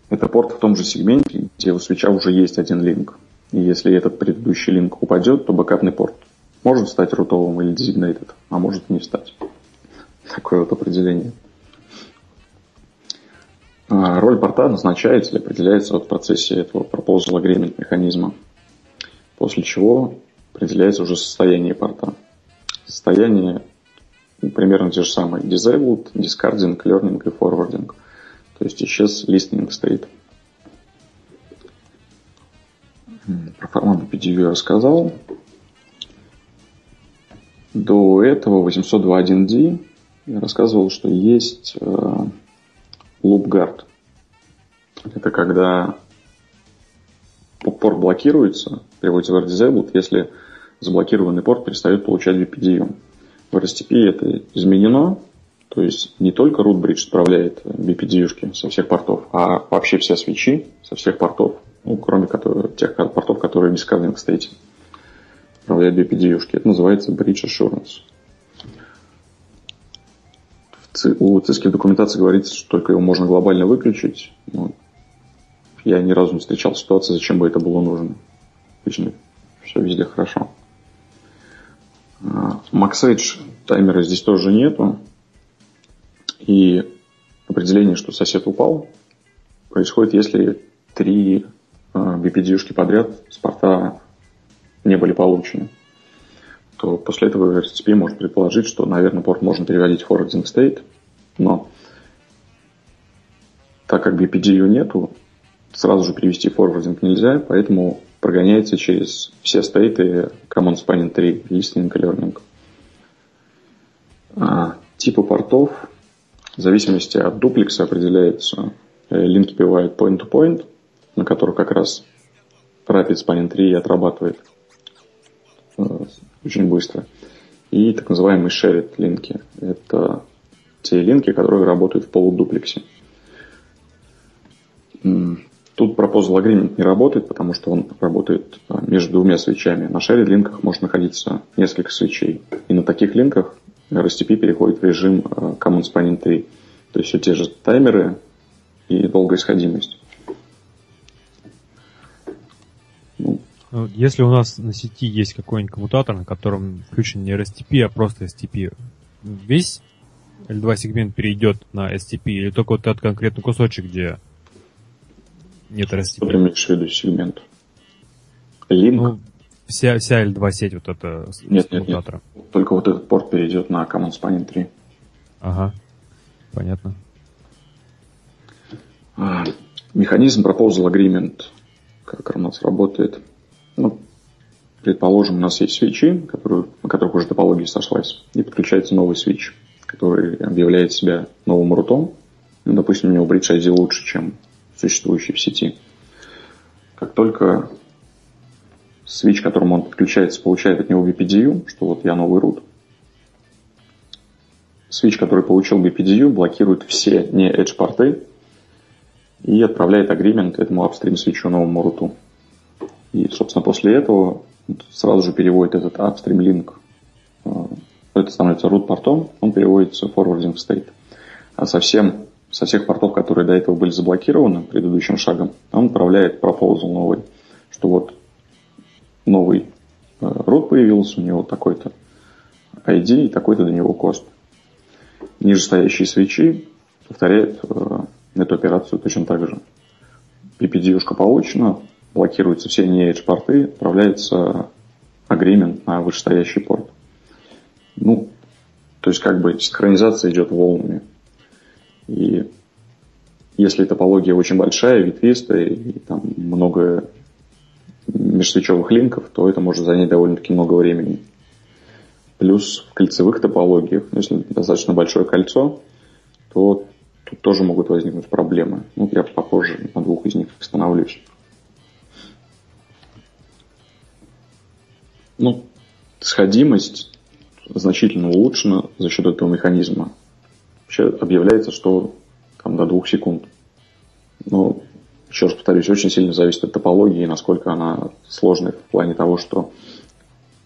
это порт в том же сегменте, где у свеча уже есть один линк. И если этот предыдущий линк упадет, то бэкапный порт может стать рутовым или designated, а может не стать. Такое вот определение. А роль порта назначается или определяется в процессе этого proposal agreement механизма, после чего определяется уже состояние порта. Состояние примерно те же самые. Disabled, discarding, learning и forwarding. То есть исчез listening стоит. Про формат PDU я рассказал. До этого 802.1d я рассказывал, что есть guard. Это когда порт блокируется, приводится в disabled, если заблокированный порт перестает получать VPDU. В RSTP это изменено, то есть не только root bridge отправляет BPD-шки со всех портов, а вообще все свечи со всех портов, ну, кроме которых, тех портов, которые без кардинг state отправляют BPD-шки. Это называется bridge assurance. У ЦИСКи в документации говорится, что только его можно глобально выключить. Но я ни разу не встречал ситуации, зачем бы это было нужно. Обычно все везде хорошо. MaxEdge таймера здесь тоже нету. И определение, что сосед упал, происходит, если три BPD-шки подряд с порта не были получены. То после этого RTP может предположить, что, наверное, порт можно переводить в forwarding state, но так как BPDU нету, сразу же перевести forwarding нельзя, поэтому прогоняется через все стейты Common Spanning 3, Listening и Learning. А, типы портов в зависимости от дуплекса определяются. Э, линки бывают point-to-point, на которых как раз Rapid Spanning 3 отрабатывает э, очень быстро. И так называемые shared линки. Это те линки, которые работают в полудуплексе. Тут proposal agreement не работает, потому что он работает а, между двумя свечами. На shared линках может находиться несколько свечей. И на таких линках RSTP переходит в режим а, Common Spanning 3. То есть все те же таймеры и долгая Ну. Если у нас на сети есть какой-нибудь коммутатор, на котором включен не RSTP, а просто STP, весь L2 сегмент перейдет на STP или только вот этот конкретный кусочек, где нет RSTP? Что ты имеешь в виду сегмент? Линк? Ну, вся, вся L2 сеть вот эта нет, нет, нет. Только вот этот порт перейдет на Command Spanning 3. Ага. Понятно. А, Механизм Proposal Agreement, как у нас работает. Ну, предположим, у нас есть свечи, которые, на которых уже топология сошлась, и подключается новый свич, который объявляет себя новым рутом. Ну, допустим, у него Bridge ID лучше, чем существующий в сети. Как только свич, которому он подключается, получает от него BPDU, что вот я новый root, свич, который получил BPDU, блокирует все не edge порты и отправляет агримент этому upstream свечу новому руту. И, собственно, после этого сразу же переводит этот upstream link. Э, это становится root портом, он переводится в forwarding state. А совсем со всех портов, которые до этого были заблокированы предыдущим шагом, он отправляет proposal новый, что вот новый э, root появился, у него такой-то ID и такой-то до него кост. Нижестоящие свечи повторяют э, эту операцию точно так же. PPD-ушка получена, блокируются все не edge порты, отправляется агримент на вышестоящий порт. Ну, то есть как бы синхронизация идет волнами. И если топология очень большая, ветвистая, и там много межсвечевых линков, то это может занять довольно-таки много времени. Плюс в кольцевых топологиях, ну, если достаточно большое кольцо, то тут тоже могут возникнуть проблемы. Ну, я попозже на двух из них остановлюсь. Ну, сходимость значительно улучшена за счет этого механизма. Вообще объявляется, что там до двух секунд. Но, еще раз повторюсь, очень сильно зависит от топологии, насколько она сложная в плане того, что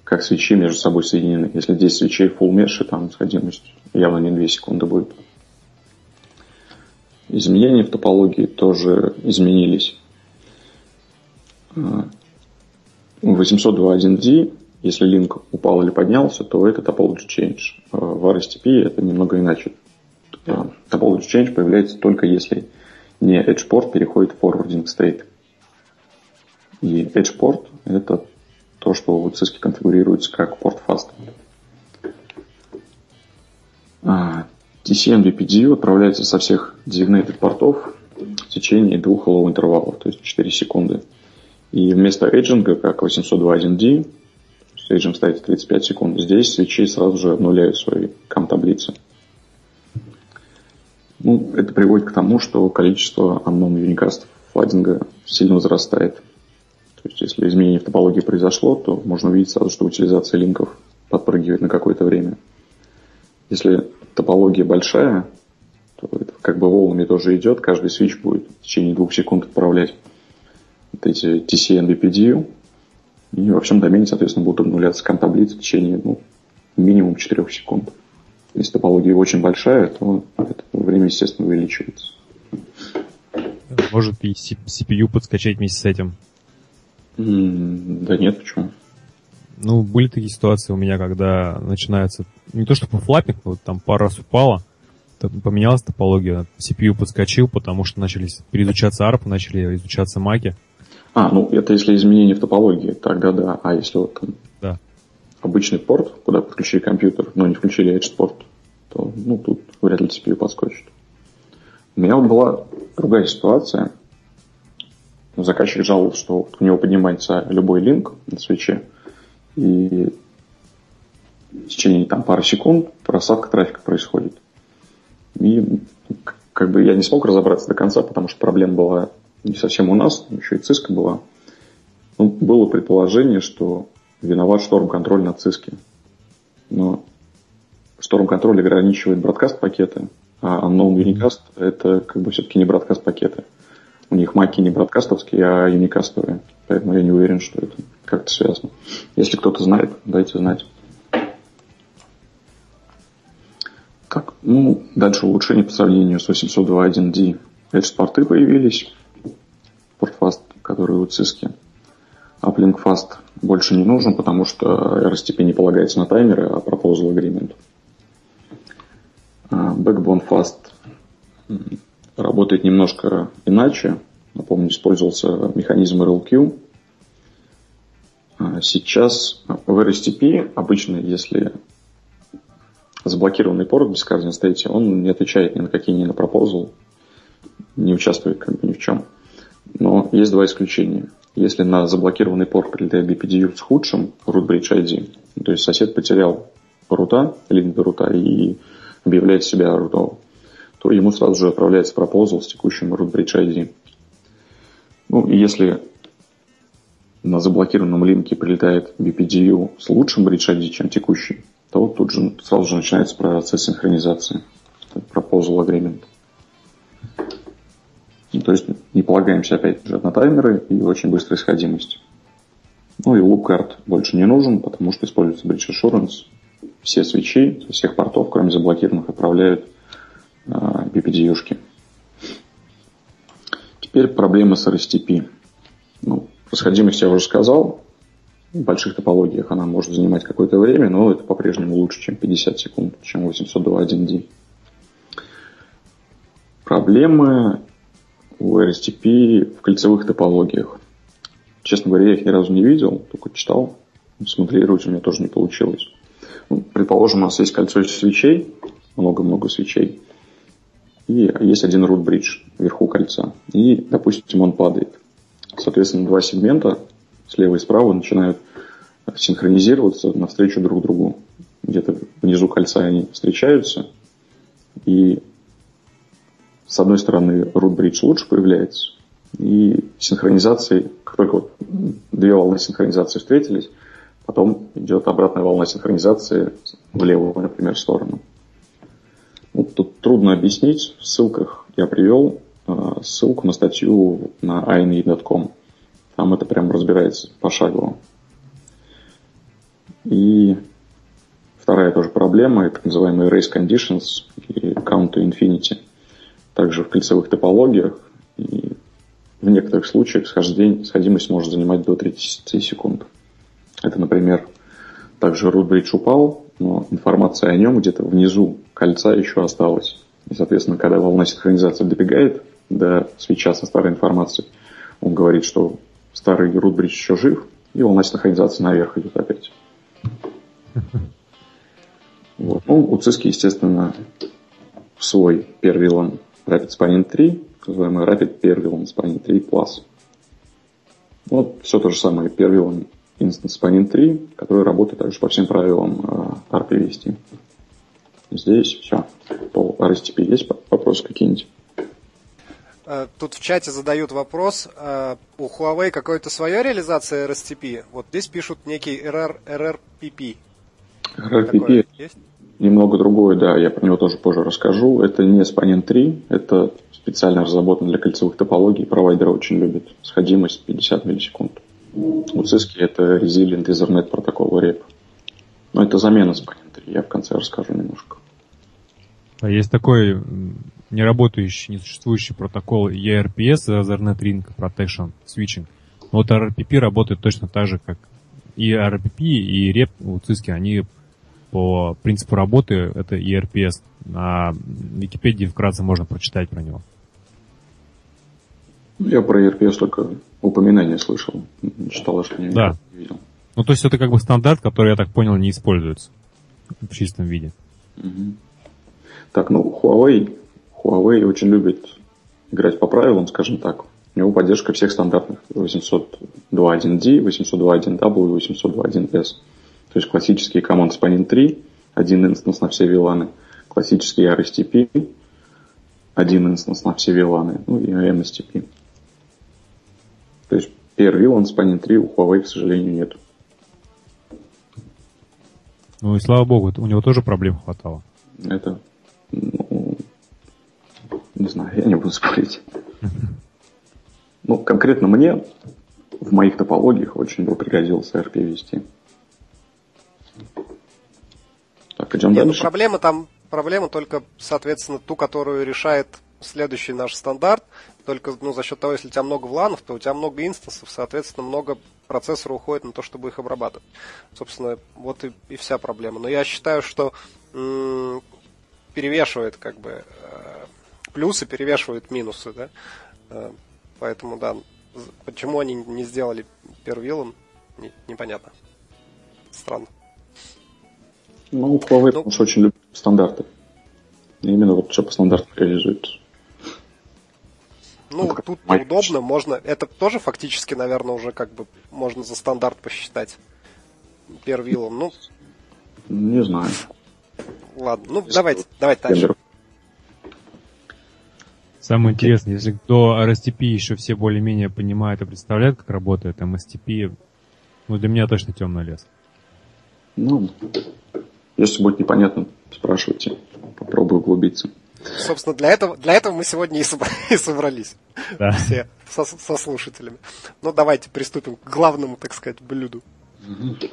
как свечи между собой соединены. Если 10 свечей full mesh, там сходимость явно не 2 секунды будет. Изменения в топологии тоже изменились. 802.1d, если линк упал или поднялся, то это topology change. В RSTP это немного иначе. Topology change появляется только если не edge port переходит в forwarding state. И edge port это то, что в CISC конфигурируется как порт fast. А, TCM VPDU отправляется со всех designated портов в течение двух hello интервалов, то есть 4 секунды. И вместо aging а, как 802.1d, aging стоит 35 секунд, здесь свичи сразу же обнуляют свои CAM-таблицы. Ну, это приводит к тому, что количество unknown unicast flooding а сильно возрастает. То есть, если изменение в топологии произошло, то можно увидеть сразу, что утилизация линков подпрыгивает на какое-то время. Если топология большая, то это как бы волнами тоже идет, каждый свич будет в течение двух секунд отправлять вот эти TCN BPDU, и во всем домене, соответственно, будут обнуляться контаблицы в течение ну, минимум 4 секунд. Если топология очень большая, то это время, естественно, увеличивается. Может и CPU подскочить вместе с этим. Да нет, почему? Ну, были такие ситуации у меня, когда начинается, не то что по флаппинг, вот там пару раз упало, поменялась топология, CPU подскочил, потому что начали переизучаться ARP, начали изучаться маки. А, ну это если изменение в топологии, тогда да. А если вот там да. обычный порт, куда подключили компьютер, но не включили Edge порт, то ну тут вряд ли CPU подскочит. У меня вот была другая ситуация – заказчик жаловался, что у него поднимается любой линк на свече, и в течение там, пары секунд просадка трафика происходит. И как бы я не смог разобраться до конца, потому что проблема была не совсем у нас, еще и циска была. Ну, было предположение, что виноват шторм-контроль на циске. Но шторм-контроль ограничивает бродкаст пакеты, а unknown unicast это как бы все-таки не бродкаст пакеты. У них маки не бродкастовские, а юникастовые. Поэтому я не уверен, что это как-то связано. Если кто-то знает, дайте знать. Так, ну, дальше улучшение по сравнению с 802.1d. Edge-порты появились. Портфаст, который у Cisco. Uplink Fast больше не нужен, потому что RSTP не полагается на таймеры, а Proposal Agreement. А, Backbone Fast работает немножко иначе. Напомню, использовался механизм RLQ. А сейчас в RSTP обычно, если заблокированный порт без Cardinal State, он не отвечает ни на какие ни на пропозал, не участвует как бы ни в чем. Но есть два исключения. Если на заблокированный порт прилетает BPDU с худшим root bridge ID, то есть сосед потерял рута, линк до рута и объявляет себя рутовым, то ему сразу же отправляется пропозал с текущим root bridge ID. Ну, и если на заблокированном линке прилетает BPDU с лучшим bridge ID, чем текущий, то тут же сразу же начинается процесс синхронизации, proposal agreement. Ну, то есть не полагаемся опять же на таймеры и очень быстрая сходимость. Ну и лук-карт больше не нужен, потому что используется Bridge Assurance. Все свечи со всех портов, кроме заблокированных, отправляют э, а, BPD-юшки. Теперь проблема с RSTP. Ну, расходимость я уже сказал. В больших топологиях она может занимать какое-то время, но это по-прежнему лучше, чем 50 секунд, чем 802.1d. Проблемы у RSTP в кольцевых топологиях. Честно говоря, я их ни разу не видел, только читал. Смоделировать у меня тоже не получилось. Ну, предположим, у нас есть кольцо из свечей, много-много свечей, и есть один root bridge вверху кольца. И, допустим, он падает. Соответственно, два сегмента слева и справа начинают синхронизироваться навстречу друг другу. Где-то внизу кольца они встречаются, и с одной стороны, root bridge лучше появляется, и синхронизации, как только вот две волны синхронизации встретились, потом идет обратная волна синхронизации в левую, например, сторону. Вот тут трудно объяснить. В ссылках я привел э, ссылку на статью на ine.com. Там это прям разбирается пошагово. И вторая тоже проблема, это так называемые race conditions и count to infinity – также в кольцевых топологиях. И в некоторых случаях сходимость может занимать до 30 секунд. Это, например, также root упал, но информация о нем где-то внизу кольца еще осталась. И, соответственно, когда волна синхронизации добегает до свеча со старой информацией, он говорит, что старый root еще жив, и волна синхронизации наверх идет опять. [laughs] Вот. Ну, у Циски, естественно, свой первый лан Rapid Spanning 3, называемый Rapid Pervilon Spanning 3 Plus. Вот все то же самое Pervilon Instance Spanning 3, который работает также по всем правилам э, RPVST. Здесь все. По RSTP есть вопросы какие-нибудь? Э, тут в чате задают вопрос, э, у Huawei какая-то своя реализация RSTP? Вот здесь пишут некий RR, RRPP. RRPP есть? Немного другое, да, я про него тоже позже расскажу. Это не Spanin 3, это специально разработан для кольцевых топологий. Провайдеры очень любят сходимость 50 миллисекунд. У Cisco это Resilient Ethernet протокол REP. Но это замена Spanin 3, я в конце расскажу немножко. А есть такой неработающий, несуществующий протокол ERPS, Ethernet Ring Protection Switching. Вот RPP работает точно так же, как и RPP, и REP у Cisco, они по принципу работы это ERPS. На Википедии вкратце можно прочитать про него. Я про ERPS только упоминание слышал. Читал, что не да. видел. Ну, то есть это как бы стандарт, который, я так понял, не используется в чистом виде. Угу. Так, ну, Huawei, Huawei очень любит играть по правилам, скажем так. У него поддержка всех стандартных 802.1d, 802.1w и 802.1s. То есть классический Common Spanning Tree, один инстанс на все виланы, классический RSTP, один инстанс на все виланы, ну и MSTP. То есть per VLAN Spanin 3 у Huawei, к сожалению, нет. Ну и слава богу, у него тоже проблем хватало. Это, ну, не знаю, я не буду спорить. [laughs] Ну, конкретно мне в моих топологиях очень бы пригодился RP вести. Так, идем Нет, ну, дальше. Ну, проблема там, проблема только, соответственно, ту, которую решает следующий наш стандарт. Только ну, за счет того, если у тебя много вланов, то у тебя много инстансов, соответственно, много процессора уходит на то, чтобы их обрабатывать. Собственно, вот и, и вся проблема. Но я считаю, что м- перевешивает как бы э, плюсы, перевешивают минусы, да. Э, поэтому, да, почему они не сделали первилом, не, непонятно. Странно. Ну, Huawei, ну, потому что очень любит стандарты. И именно вот все по стандартам реализуется. Ну, Ну, тут май- удобно, можно. Это тоже фактически, наверное, уже как бы можно за стандарт посчитать. Первилом. Ну, Не знаю. ладно. Ну, давайте, давайте дальше. Самое интересное, если до RSTP еще все более-менее понимают и представляют, как работает MSTP, ну, для меня точно темный лес. Ну, если будет непонятно, спрашивайте. Попробую углубиться. Собственно, для этого, для этого мы сегодня и, собра- [laughs] и собрались. Да. Все со, со слушателями. Ну, давайте приступим к главному, так сказать, блюду.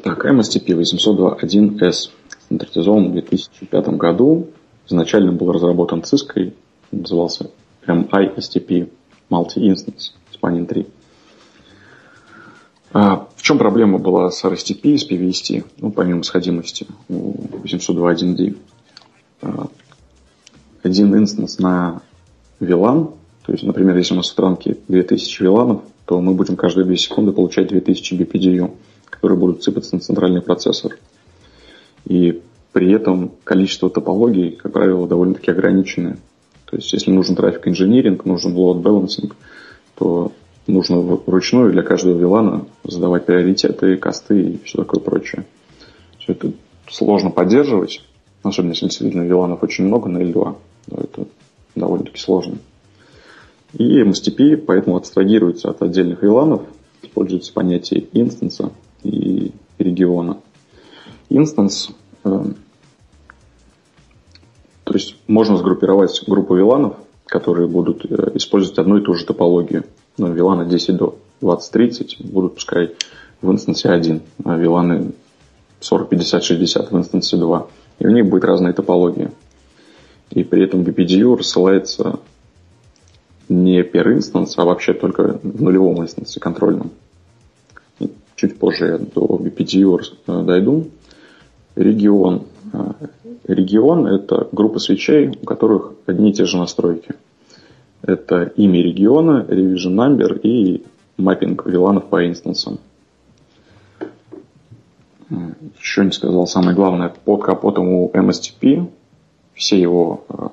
Так, MSTP 802.1s стандартизован в 2005 году. Изначально был разработан Cisco, назывался MISTP Multi-Instance Spanning 3. А в чем проблема была с RSTP с PVST, ну, помимо сходимости у 802.1d? А, Один инстанс на VLAN, то есть, например, если у нас в странке 2000 VLAN, то мы будем каждые 2 секунды получать 2000 BPDU, которые будут сыпаться на центральный процессор. И при этом количество топологий, как правило, довольно-таки ограниченное. То есть, если нужен traffic engineering, нужен load balancing, то нужно вручную для каждого вилана задавать приоритеты, косты и все такое прочее. Все это сложно поддерживать, особенно если действительно виланов очень много на L2. то это довольно-таки сложно. И MSTP поэтому абстрагируется от отдельных виланов, используется понятие инстанса и региона. Инстанс э, то есть можно сгруппировать группу виланов, которые будут э, использовать одну и ту же топологию. Ну, виланы 10 до 20-30 будут пускай в инстансе 1, а виланы 40, 50, 60 в инстансе 2. И у них будет разная топология. И при этом BPDU рассылается не per instance, а вообще только в нулевом инстансе контрольном. И чуть позже я до BPDU э, дойду. Регион. Э, Регион – это группа свечей, у которых одни и те же настройки. Это имя региона, revision number и маппинг виланов по инстансам. Еще не сказал самое главное, под капотом у MSTP все его э,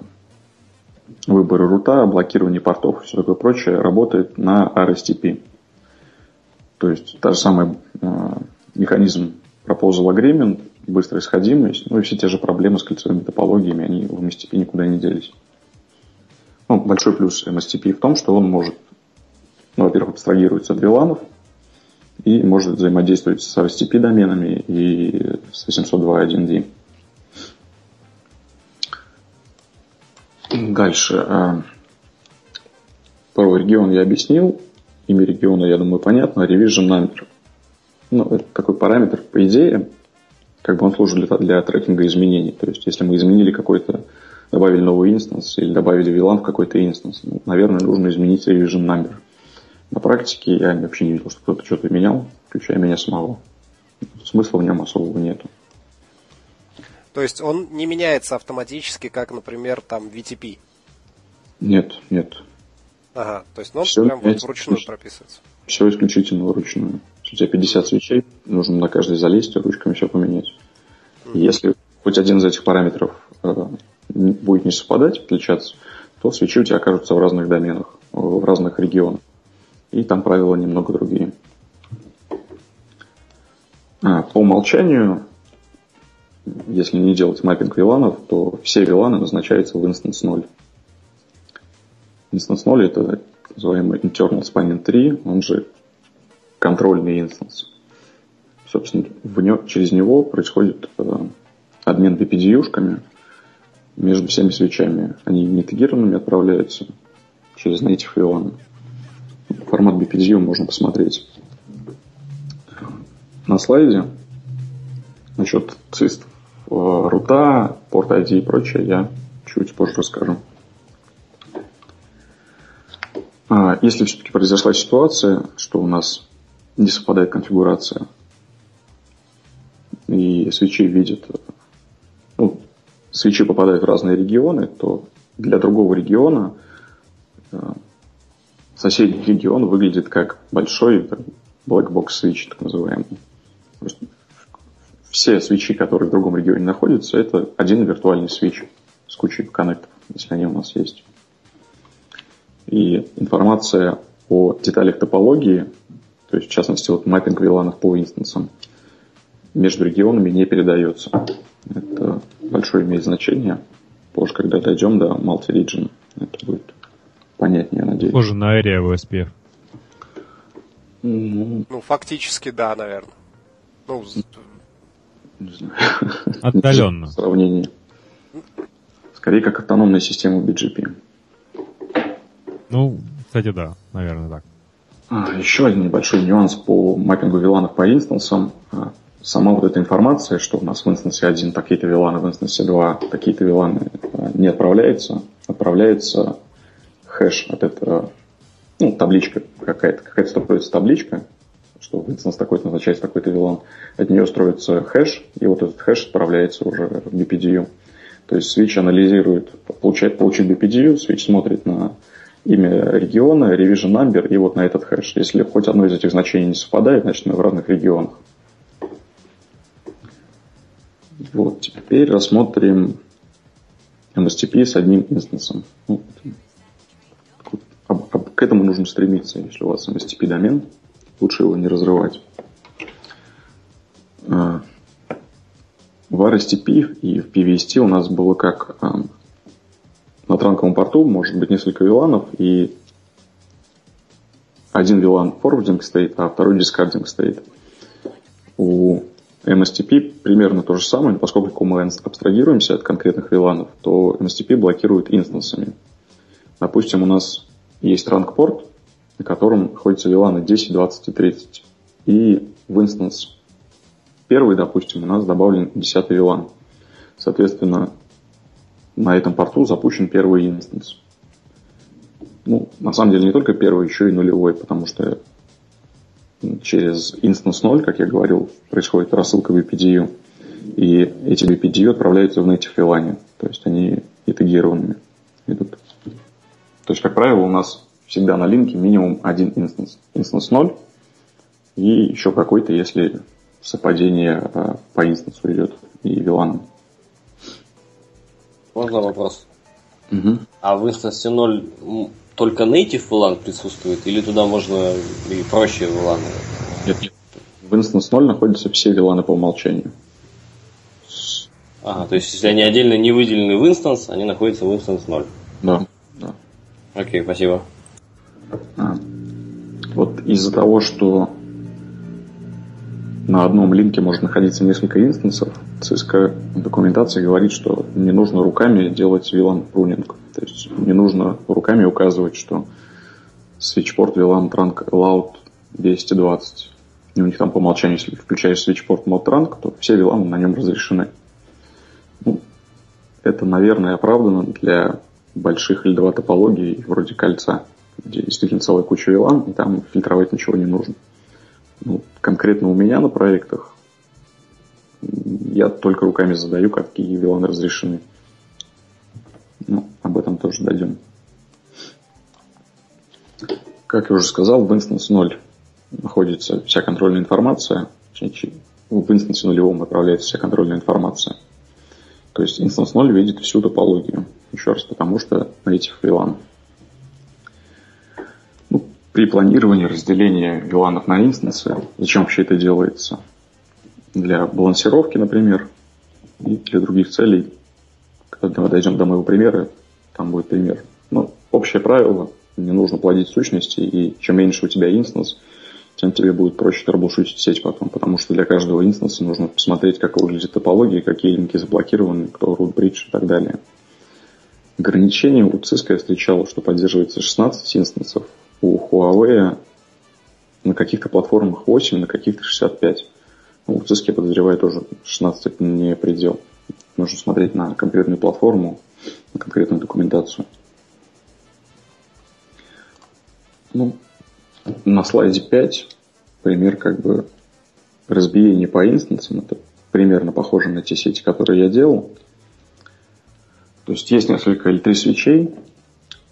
выборы рута, блокирование портов и все такое прочее работает на RSTP. То есть та же самая э, механизм Proposal Agreement, быстрая сходимость, ну и все те же проблемы с кольцевыми топологиями, они в MSTP никуда не делись. Ну, большой плюс MSTP в том, что он может, ну, во-первых, абстрагируется от виланов и может взаимодействовать с RSTP доменами и с 802.1d. Дальше. э, Про регион я объяснил. Имя региона, я думаю, понятно. Revision number. Ну, это такой параметр, по идее, как бы он служит для, для трекинга изменений. То есть, если мы изменили какой-то, добавили новый инстанс или добавили VLAN в какой-то инстанс, ну, наверное, нужно изменить revision number. На практике я вообще не видел, что кто-то что-то менял, включая меня самого. Смысла в нем особого нету. То есть он не меняется автоматически, как, например, там VTP. Нет, нет. Ага, то есть он Всё прям вот вручную исключительно. прописывается. Все исключительно вручную. Если у тебя 50 свечей, нужно на каждой залезть и ручками все поменять. И Если хоть один из этих параметров э, будет не совпадать, отличаться, то свечи у тебя окажутся в разных доменах, в разных регионах. И там правила немного другие. А, по умолчанию, если не делать маппинг виланов, то все виланы назначаются в instance 0. Instance 0 это так называемый internal spanning tree, он же контрольный инстанс. Собственно, в нё- через него происходит э, обмен BPDU-шками между всеми свечами. Они не тегированными отправляются через native VLAN. Формат BPDU можно посмотреть на слайде. Насчет цист, э, рута, порт ID и прочее я чуть позже расскажу. А, Если все-таки произошла ситуация, что у нас не совпадает конфигурация, и свечи видят, свечи попадают в разные регионы, то для другого региона э, соседний регион выглядит как большой так, black box switch, так называемый. Все свечи, которые в другом регионе находятся, это один виртуальный свич с кучей коннектов, если они у нас есть. и информация о деталях топологии, то есть в частности вот маппинг виланов по инстансам, между регионами не передается. Это большое имеет значение. Позже, когда дойдем до multi-region, это будет понятнее, надеюсь. Позже на Area в SPF. Ну, ну, фактически, да, наверное. Ну, не знаю. [laughs] Отдаленно. В сравнении. Скорее, как автономная система BGP. Ну, кстати, да, наверное, так. А, еще один небольшой нюанс по маппингу виланов по инстансам. Сама вот эта информация, что у нас в инстансе 1 такие-то виланы, в инстансе 2 такие-то виланы, а, не отправляется. Отправляется хэш от этого, ну, табличка какая-то, какая-то строится табличка, что в инстанс такой-то назначается такой-то вилан. От нее строится хэш, и вот этот хэш отправляется уже в BPDU. То есть Switch анализирует, получает, получит BPDU, Switch смотрит на имя региона, revision number и вот на этот хэш. Если хоть одно из этих значений не совпадает, значит мы в разных регионах. Вот, теперь рассмотрим MSTP с одним инстансом. К этому нужно стремиться, если у вас MSTP домен, лучше его не разрывать. А, в RSTP и в PVST у нас было как а, на транковом порту может быть несколько виланов, и один вилан forwarding стоит, а второй discarding стоит. У MSTP примерно то же самое, но поскольку мы абстрагируемся от конкретных виланов, то MSTP блокирует инстансами. Допустим, у нас есть транк-порт, на котором находятся виланы 10, 20 и 30. И в инстанс первый, допустим, у нас добавлен 10 вилан. Соответственно, на этом порту запущен первый инстанс. Ну, на самом деле не только первый, еще и нулевой, потому что через инстанс 0, как я говорил, происходит рассылка BPDU, и эти BPDU отправляются в native VLAN, то есть они нетегированными идут. То есть, как правило, у нас всегда на линке минимум один инстанс. Инстанс 0 и еще какой-то, если совпадение э, по instance ID и VLAN. Можно вопрос? Угу. А в инстансе 0 только native VLAN присутствует, или туда можно и прочие VLAN? Нет, нет. В instance 0 находятся все VLAN по умолчанию. Ага, то есть если они отдельно не выделены в инстанс, они находятся в инстанс 0. Да, да. Окей, спасибо. А. Вот из-за того, что на одном линке может находиться несколько инстансов, Cisco в документации говорит, что не нужно руками делать VLAN pruning. То есть не нужно руками указывать, что switchport VLAN trunk allowed 220. И у них там по умолчанию, если включаешь switchport mod trunk, то все VLAN на нем разрешены. Ну, это, наверное, оправдано для больших L2 топологий вроде кольца, где действительно целая куча VLAN, и там фильтровать ничего не нужно. Ну, конкретно у меня на проектах я только руками задаю, какие VLAN разрешены. Ну, об этом тоже дойдем. Как я уже сказал, в Instance 0 находится вся контрольная информация. В Instance нулевом отправляется вся контрольная информация. То есть Instance 0 видит всю топологию. Еще раз, потому что native VLAN. Ну, при планировании разделения VLAN на инстансы, зачем вообще это делается? Для балансировки, например, и для других целей когда мы дойдем до моего примера, там будет пример. Но общее правило, не нужно плодить сущности, и чем меньше у тебя инстанс, тем тебе будет проще трэблшутить сеть потом, потому что для каждого инстанса нужно посмотреть, как выглядит топология, какие линки заблокированы, кто root bridge и так далее. Ограничение у Cisco я встречал, что поддерживается 16 инстансов, у Huawei на каких-то платформах 8, на каких-то 65. Ну, у Cisco, я подозреваю, тоже 16 это не предел. Нужно смотреть на конкретную платформу, на конкретную документацию. Ну, на слайде 5 пример как бы разбиения по инстансам. Это примерно похоже на те сети, которые я делал. То есть есть несколько L3 свечей,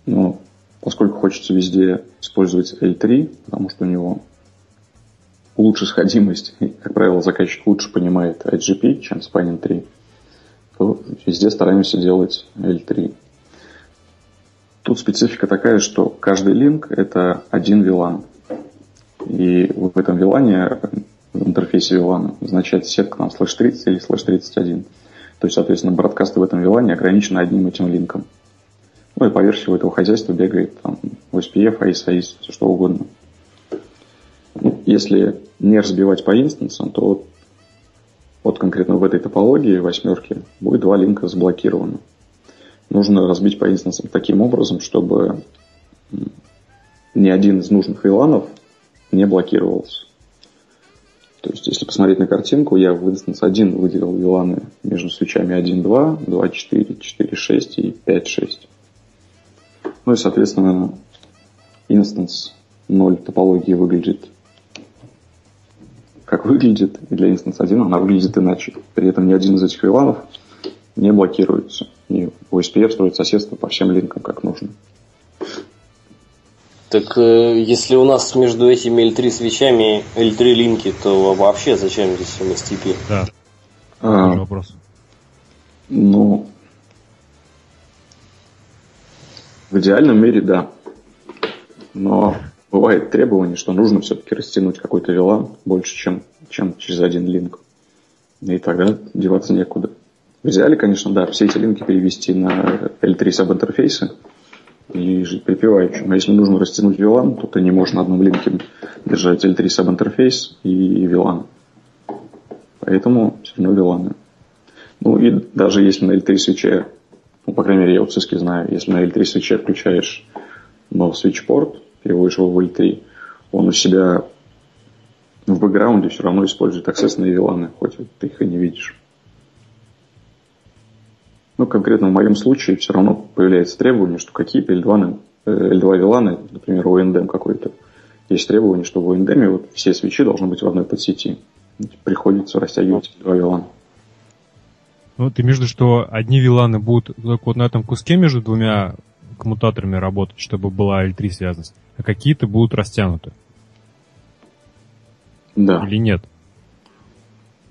но поскольку хочется везде использовать L3, потому что у него лучше сходимость, и, как правило, заказчик лучше понимает IGP, чем Spanning 3, то везде стараемся делать L3. Тут специфика такая, что каждый линк – это один VLAN. И в этом VLAN, в интерфейсе VLAN, означает сетка там слэш 30 или слэш 31. То есть, соответственно, бродкасты в этом VLAN ограничены одним этим линком. Ну и по версии у этого хозяйства бегает там OSPF, AIS, AIS, все что угодно. Ну, если не разбивать по инстансам, то вот конкретно в этой топологии восьмерки будет два линка заблокированы. Нужно разбить по инстансам таким образом, чтобы ни один из нужных виланов не блокировался. То есть, если посмотреть на картинку, я в инстанс 1 выделил виланы между свечами 1.2, 2.4, 4.6 и 5.6. Ну и, соответственно, инстанс 0 топологии выглядит как выглядит, и для инстанс 1 она выглядит иначе. При этом ни один из этих виланов не блокируется. И OSPF строит соседство по всем линкам, как нужно. Так э, если у нас между этими L3 свичами L3 линки, то вообще зачем здесь MSTP? Да. А, вопрос. Ну, в идеальном мире, да. Но бывает требование, что нужно все-таки растянуть какой-то VLAN больше, чем, чем через один линк. И тогда деваться некуда. В идеале, конечно, да, все эти линки перевести на L3 саб-интерфейсы и жить припеваючи. Но если нужно растянуть VLAN, то ты не можешь на одном линке держать L3 саб-интерфейс и VLAN. Поэтому все равно VLAN. Ну и даже если на L3 свече, ну, по крайней мере, я в Cisco знаю, если на L3 свече включаешь но свитчпорт, переводишь его в L3, он у себя в бэкграунде все равно использует аксессные VLAN, хоть ты их и не видишь. Ну, конкретно в моем случае все равно появляется требование, что какие-то L2, L2 виланы, например, ONDM какой-то, есть требование, что в ONDM вот все свечи должны быть в одной подсети. Приходится растягивать L2 вилана. Ну, ты между что одни виланы будут только вот на этом куске между двумя коммутаторами работать, чтобы была L3 связанность, а какие-то будут растянуты. Да. Или нет?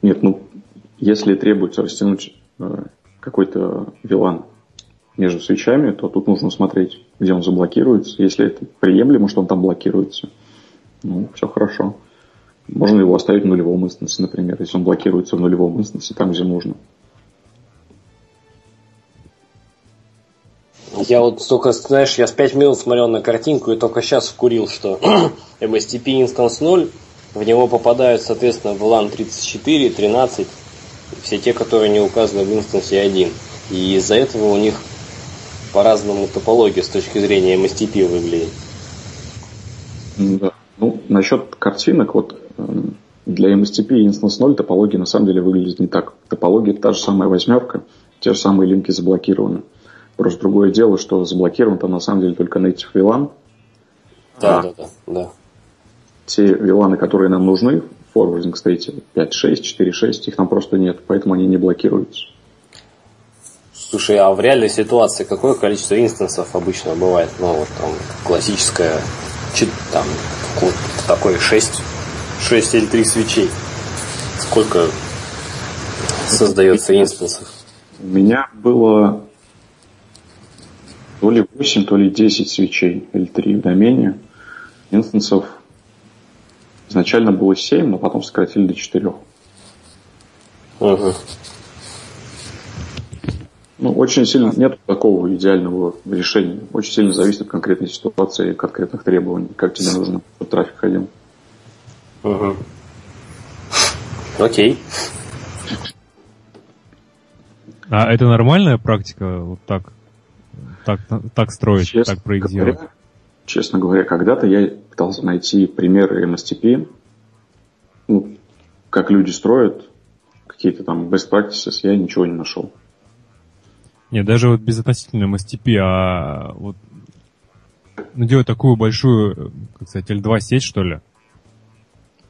Нет, ну, если требуется растянуть э, какой-то вилан между свечами, то тут нужно смотреть, где он заблокируется. Если это приемлемо, что он там блокируется, ну, все хорошо. Можно его оставить в нулевом инстансе, например, если он блокируется в нулевом инстансе, там, где нужно. Я вот столько, знаешь, я с 5 минут смотрел на картинку и только сейчас вкурил, что [clears throat] MSTP Instance 0, в него попадают, соответственно, VLAN 34, 13, все те, которые не указаны в инстансе 1. И из-за этого у них по-разному топология с точки зрения MSTP выглядит. Да. Ну, насчет картинок, вот эм, для MSTP и Instance 0 топология на самом деле выглядит не так. Топология та же самая восьмерка, те же самые линки заблокированы. Просто другое дело, что заблокирован там на самом деле только native VLAN. Да, а да, да, да. Те VLAN, которые нам нужны, форвардинг стоите 5.6, 4.6, их там просто нет, поэтому они не блокируются. Слушай, а в реальной ситуации какое количество инстансов обычно бывает? Ну, вот там классическое, там, вот такое 6, 6 или 3 свечей. Сколько создается инстансов? У меня было то ли 8, то ли 10 свечей L3 в домене. Инстансов Изначально было 7, но потом сократили до 4. Угу. Ну, очень сильно нет такого идеального решения. Очень сильно зависит от конкретной ситуации и конкретных требований, как тебе нужно, чтобы трафик ходил. Угу. Окей. А это нормальная практика, вот так, так, так строить, честно так проектировать? Говоря, честно говоря, когда-то я пытался найти примеры MSTP, ну, как люди строят, какие-то там best practices, я ничего не нашел. Не, даже вот без относительно MSTP, а вот ну, делать такую большую, как сказать, L2 сеть, что ли?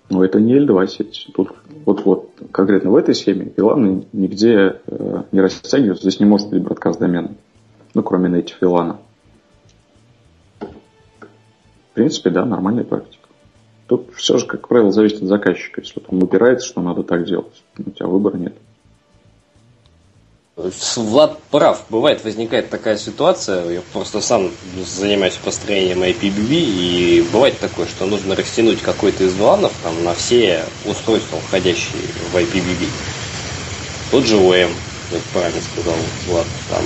Ну, это не L2 сеть. Тут вот, вот конкретно в этой схеме VLAN нигде э, не растягивается. Здесь не может быть бродкаст домена. Ну, кроме native VLAN. В принципе, да, нормальная практика. Тут все же, как правило, зависит от заказчика. Если он упирается, что надо так делать, у тебя выбора нет. Влад прав. Бывает, возникает такая ситуация, я просто сам занимаюсь построением IPBB, и бывает такое, что нужно растянуть какой-то из валанов там, на все устройства, входящие в IPBB. Тот же OM, как правильно сказал Влад, там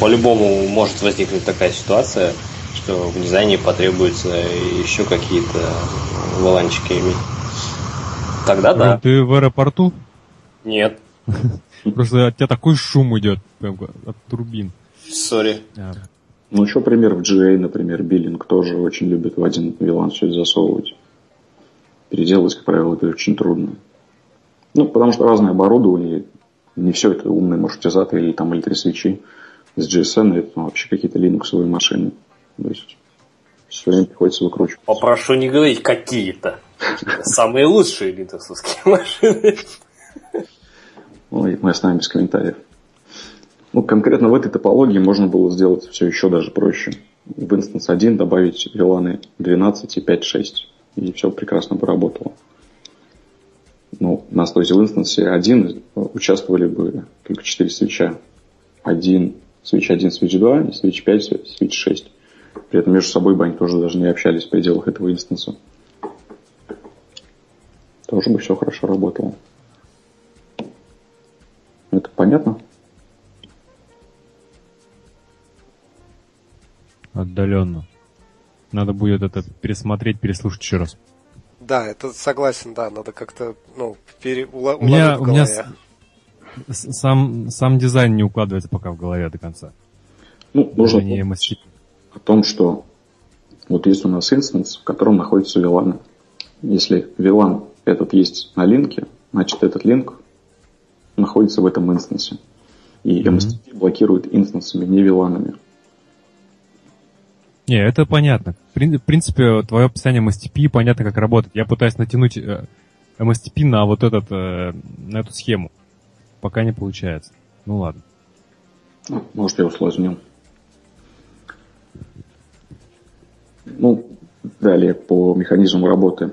по-любому может возникнуть такая ситуация, что в дизайне потребуется еще какие-то валанчики иметь. Тогда да. Ты в аэропорту? Нет. [laughs] Просто от тебя такой шум идет прям от турбин. Сори. Ну, еще пример в GA, например, биллинг тоже очень любит в один вилан все это засовывать. Переделать, как правило, это очень трудно. Ну, потому что разное оборудование, не все это умные маршрутизаторы или там свечи с GSN, это вообще какие-то линуксовые машины. То есть все время приходится выкручивать. Попрошу не говорить какие-то. Самые лучшие линуксовские машины. Ой, мы оставим без комментариев. Ну, конкретно в этой топологии можно было сделать все еще даже проще. В инстанс 1 добавить виланы 12 и 5, 6. И все прекрасно бы работало. Ну, есть в инстансе 1 участвовали бы только 4 свеча. 1, свич 1, свич 2, и свич 5, свич 6. При этом между собой бы они тоже даже не общались в пределах этого инстанса. Тоже бы все хорошо работало. Это понятно? Отдаленно. Надо будет это пересмотреть, переслушать еще раз. Да, это согласен, да, надо как-то, ну, пере... у меня, у меня с, сам, сам дизайн не укладывается пока в голове до конца. Ну, нужно не о том, что вот есть у нас инстанс, в котором находится VLAN. Если VLAN этот есть на линке, значит этот линк находится в этом инстансе. И MSTP mm-hmm. блокирует инстансами, не виланами. Не, это понятно. В принципе, твое описание MSTP понятно, как работает. Я пытаюсь натянуть MSTP э, на вот этот, э, на эту схему. Пока не получается. Ну ладно. Ну, может, я усложнил. Ну, далее по механизму работы.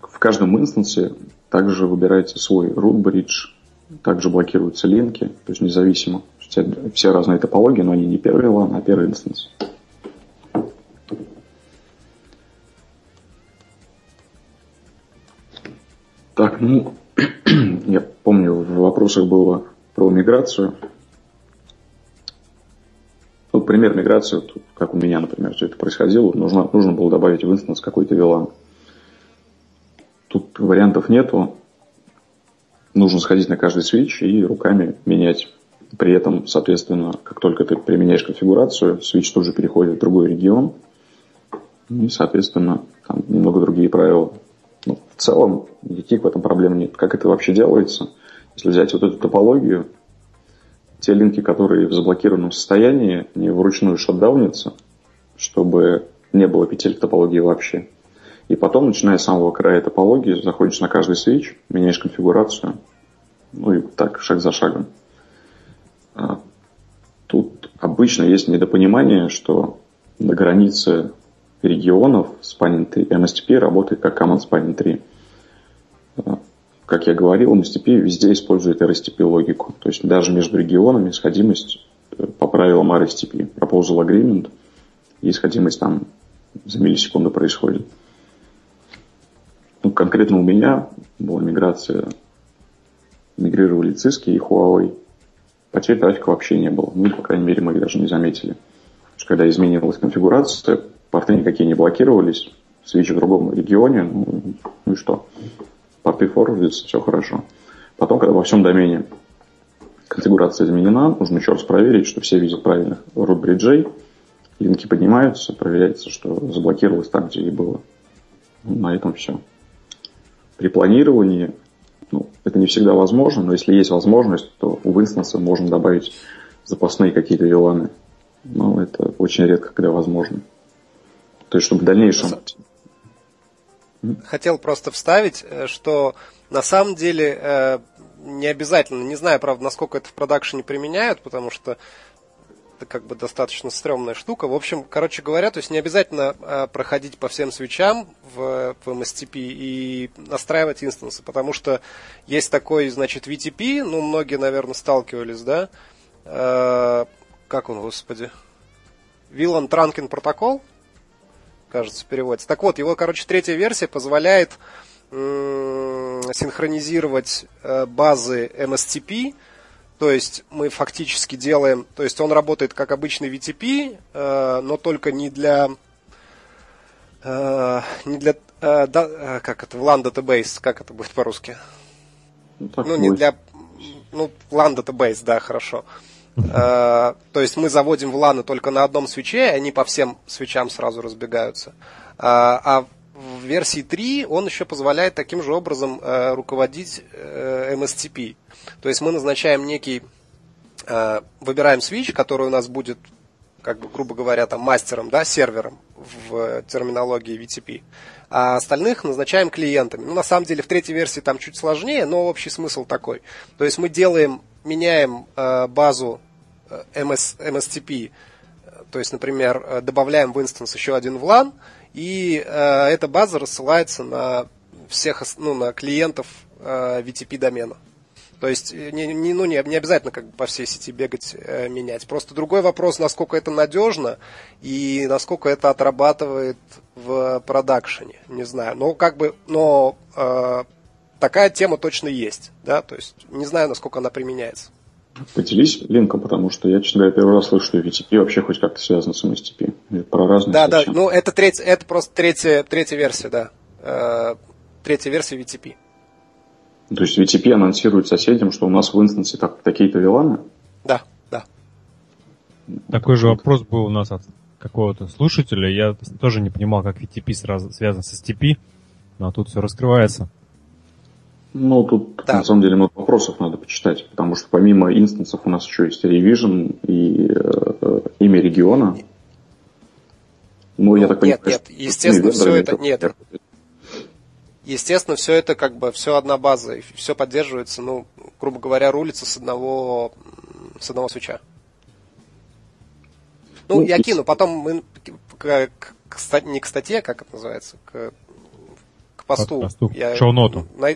В каждом инстансе также выбираете свой root bridge, также блокируются линки, то есть независимо. Все, все разные топологии, но они не первый LAN, а первый инстанс. Так, ну, [clears throat] я помню, в вопросах было про миграцию. Ну, пример миграции, как у меня, например, все это происходило, нужно, нужно было добавить в инстанс какой-то VLAN. Тут вариантов нету, нужно сходить на каждый свич и руками менять. При этом, соответственно, как только ты применяешь конфигурацию, свич тут же переходит в другой регион. И, соответственно, там немного другие правила. Ну, в целом, никаких в этом проблем нет. Как это вообще делается? Если взять вот эту топологию, те линки, которые в заблокированном состоянии, не вручную шатдаунятся, чтобы не было петель топологии вообще. И потом, начиная с самого края топологии, заходишь на каждый свич, меняешь конфигурацию, ну и так, шаг за шагом. А, тут обычно есть недопонимание, что на границе регионов Spanning 3, MSTP работает как Command Spanning 3. А, как я говорил, MSTP везде использует RSTP логику. То есть даже между регионами сходимость э, по правилам RSTP, Proposal Agreement, и сходимость там за миллисекунду происходит. Ну, конкретно у меня была миграция, мигрировали Cisco и Huawei. Потерь трафика вообще не было. Ну, по крайней мере, мы их даже не заметили. Когда изменилась конфигурация, порты никакие не блокировались, свечи в другом регионе, ну, ну и что? Порты форвардятся, все хорошо. Потом, когда во всем домене конфигурация изменена, нужно еще раз проверить, что все видят правильных root бриджей, линки поднимаются, проверяется, что заблокировалось там, где и было. Ну, на этом все при планировании ну, это не всегда возможно, но если есть возможность, то у инстанса можно добавить запасные какие-то виланы. Но это очень редко, когда возможно. То есть, чтобы в дальнейшем... Хотел просто вставить, э, что на самом деле э, не обязательно, не знаю, правда, насколько это в продакшене применяют, потому что как бы достаточно стрёмная штука. В общем, короче говоря, то есть не обязательно э, проходить по всем свечам в, в MSTP и настраивать инстансы, потому что есть такой, значит, VTP, ну, многие, наверное, сталкивались, да, как он, господи, Вилан Транкин протокол, кажется, переводится. Так вот, его, короче, третья версия позволяет синхронизировать э, базы MSTP, то есть мы фактически делаем, то есть он работает как обычный VTP, э, но только не для э, не для как это LAN database, как это будет по-русски? Ну, ну не для ну LAN database, да, хорошо. То есть мы заводим в LAN только на одном свече, и они по всем свечам сразу разбегаются. а в версии 3 он еще позволяет таким же образом э, руководить э, MSTP. То есть мы назначаем некий, э, выбираем switch, который у нас будет, как бы, грубо говоря, там, мастером, да, сервером в терминологии VTP. А остальных назначаем клиентами. Ну, на самом деле, в третьей версии там чуть сложнее, но общий смысл такой. То есть мы делаем, меняем э, базу MS, э, MSTP, то есть, например, э, добавляем в инстанс еще один VLAN, и э, эта база рассылается на всех, ну, на клиентов э, VTP домена. То есть э, не, не, ну, не, не обязательно как бы по всей сети бегать, э, менять. Просто другой вопрос, насколько это надежно и насколько это отрабатывает в продакшене. Не знаю. Но как бы, но э, такая тема точно есть. Да? То есть не знаю, насколько она применяется. Поделись линком, потому что я, честно говоря, первый раз слышу, что VTP вообще хоть как-то связан с MSTP. Про разные Да, да, ну это, треть, это просто третья, третья версия, да. Э, третья версия VTP. То есть VTP анонсирует соседям, что у нас в инстансе так, такие-то виланы? Да, да. Такой же вопрос был у нас от какого-то слушателя. Я тоже не понимал, как VTP сразу связан с STP, но тут все раскрывается. Ну, тут да. на самом деле много вопросов надо почитать, потому что помимо инстансов у нас еще есть Revision и э, имя региона. Ну, ну я так нет, понимаю, нет, естественно, все это нет. Естественно, все это как бы все одна база, и все поддерживается, ну, грубо говоря, рулится с одного с одного свеча. Ну, ну я кину, потом мы к, к, к, не к статье, как это называется, к, к посту. посту. Я, шоу-ноту. На,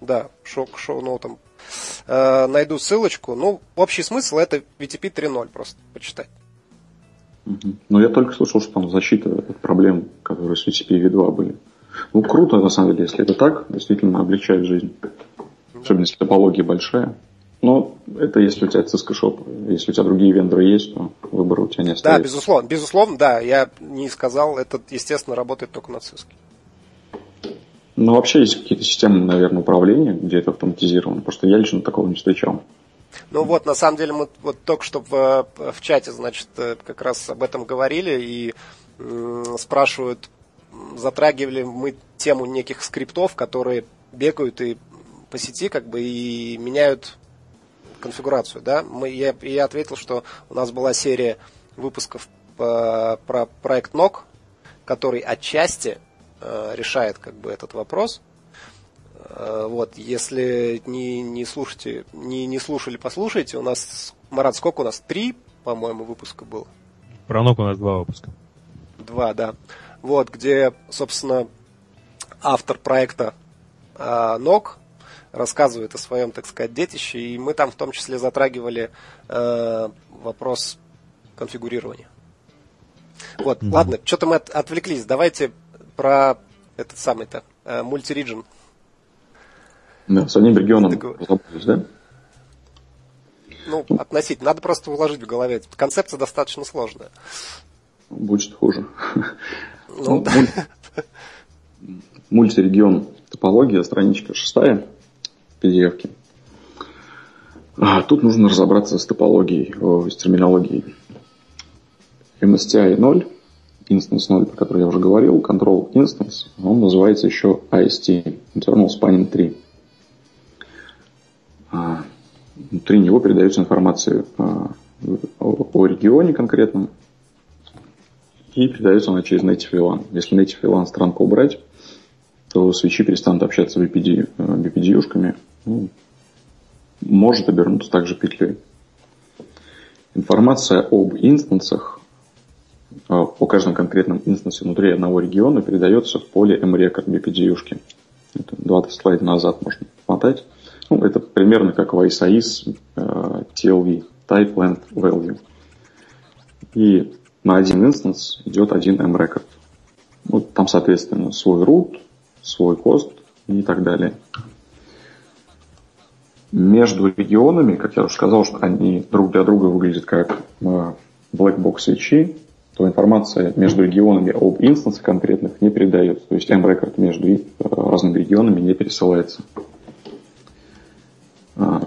да, шоу, к шоу-ноутам. Э, найду ссылочку. Ну, общий смысл это VTP 3.0 просто почитать. Ну, я только слышал, что там защита от проблем, которые с VTP V2 были. Ну, круто, на самом деле, если это так, действительно облегчает жизнь. Особенно если топология большая. Но это если у тебя Cisco Shop, если у тебя другие вендоры есть, то выбора у тебя не остается. Да, безусловно, безусловно, да, я не сказал, это, естественно, работает только на Cisco. Ну, вообще есть какие-то системы, наверное, управления, где это автоматизировано, что я лично такого не встречал. Ну вот, на самом деле, мы вот только что в, в чате, значит, э, как раз об этом говорили и э, спрашивают, затрагивали мы тему неких скриптов, которые бегают и по сети как бы и меняют конфигурацию, да? Мы, я, я ответил, что у нас была серия выпусков э, про проект NOC, который отчасти Э, решает как бы этот вопрос. Э, вот, если не, не слушайте, не, не слушали, послушайте. У нас, Марат, сколько у нас? Три, по-моему, выпуска было. Про НОК у нас два выпуска. Два, да. Вот, где, собственно, автор проекта э, НОК рассказывает о своем, так сказать, детище, и мы там в том числе затрагивали э, вопрос конфигурирования. Вот, mm-hmm. ладно, что-то мы от, отвлеклись. Давайте про этот самый-то, э, мультирижн. Да, с одним регионом разобрались, да? Ну, относительно. Надо просто уложить в голове. Концепция достаточно сложная. Будет хуже. Ну, да. Мультирегион топология, страничка шестая PDF-ки. А, тут нужно разобраться с топологией, с терминологией. MSTI 0 instance 0, про который я уже говорил, control instance, он называется еще IST, Internal Spanning Tree. А, внутри него передается информация а, о, регионе конкретном, и передается она через Native VLAN. Если Native VLAN странку убрать, то свечи перестанут общаться BPD, BPD-ушками. Ну, может обернуться также петлей. Информация об инстансах, о каждом конкретном инстансе внутри одного региона передается в поле mRecord BPD-юшки. Это два слайда назад можно смотреть. Ну, это примерно как в ISAIS TLV, Type Length Value. И на один инстанс идет один mRecord. Вот там, соответственно, свой root, свой кост и так далее. Между регионами, как я уже сказал, что они друг для друга выглядят как black box свечи, то информация между регионами об инстансах конкретных не передается. То есть M-рекорд между э, разными регионами не пересылается. А,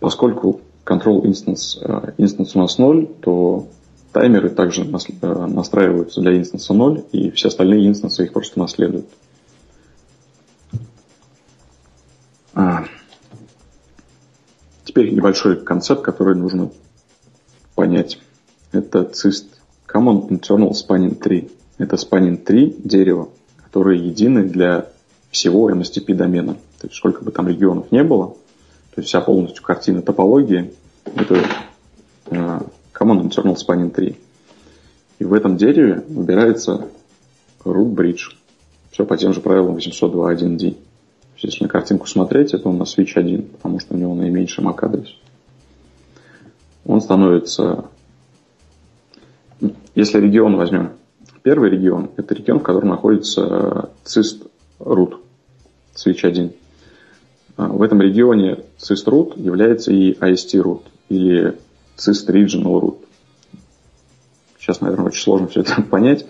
поскольку control instance, instance у нас 0, то таймеры также э, настраиваются для инстанса 0, и все остальные инстансы их просто наследуют. А. Теперь небольшой концепт, который нужно понять. Это CIST Common Internal Spanning Tree. Это spanning tree дерево, которые едины для всего MSTP домена. То есть сколько бы там регионов не было, то есть вся полностью картина топологии, это э, Common Internal Spanning Tree. И в этом дереве выбирается root bridge. Все по тем же правилам 802.1d. Если на картинку смотреть, это у нас switch 1, потому что у него наименьший MAC адрес. Он становится... Если регион возьмем, первый регион, это регион, в котором находится cyst root, switch 1. А в этом регионе root является и IST root, или cyst regional root. Сейчас, наверное, очень сложно все это [laughs] понять.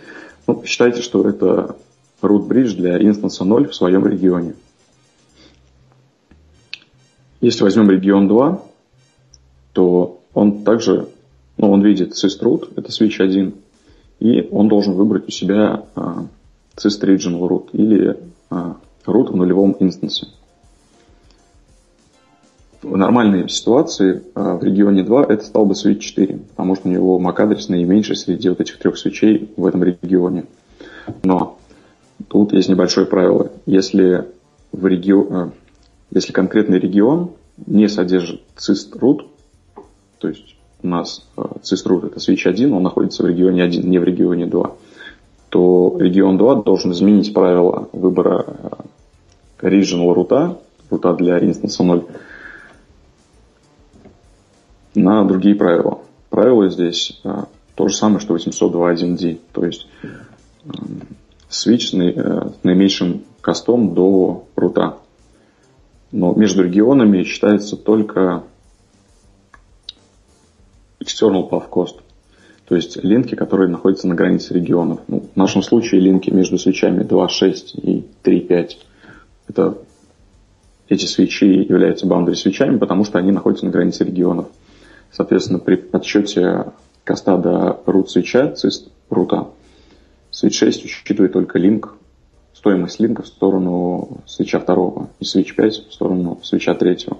Ну, считайте, что это root bridge для инстанса 0 в своем регионе. Если возьмем регион 2, то он также, ну, он видит syst это switch 1, и он должен выбрать у себя uh, syst regional root или uh, root в нулевом инстансе. В нормальной ситуации uh, в регионе 2 это стал бы switch 4, потому что у него MAC-адрес наименьший среди вот этих трех свечей в этом регионе. Но тут есть небольшое правило. Если в регионе если конкретный регион не содержит цист-рут, то есть у нас э, цист-рут это switch 1, он находится в регионе 1, не в регионе 2, то регион 2 должен изменить правила выбора э, regional рута, рута для инстанса 0, на другие правила. Правила здесь э, то же самое, что 802.1d, то есть switch с наименьшим костом до рута. Но между регионами считается только external path cost, то есть линки, которые находятся на границе регионов. Ну, в нашем случае линки между свечами 2.6 и 3.5. Это эти свечи являются boundary свечами, потому что они находятся на границе регионов. Соответственно, при подсчете коста до root свеча, рута, switch 6 учитывает только линк стоимость линка в сторону свеча второго и switch 5 в сторону свеча третьего.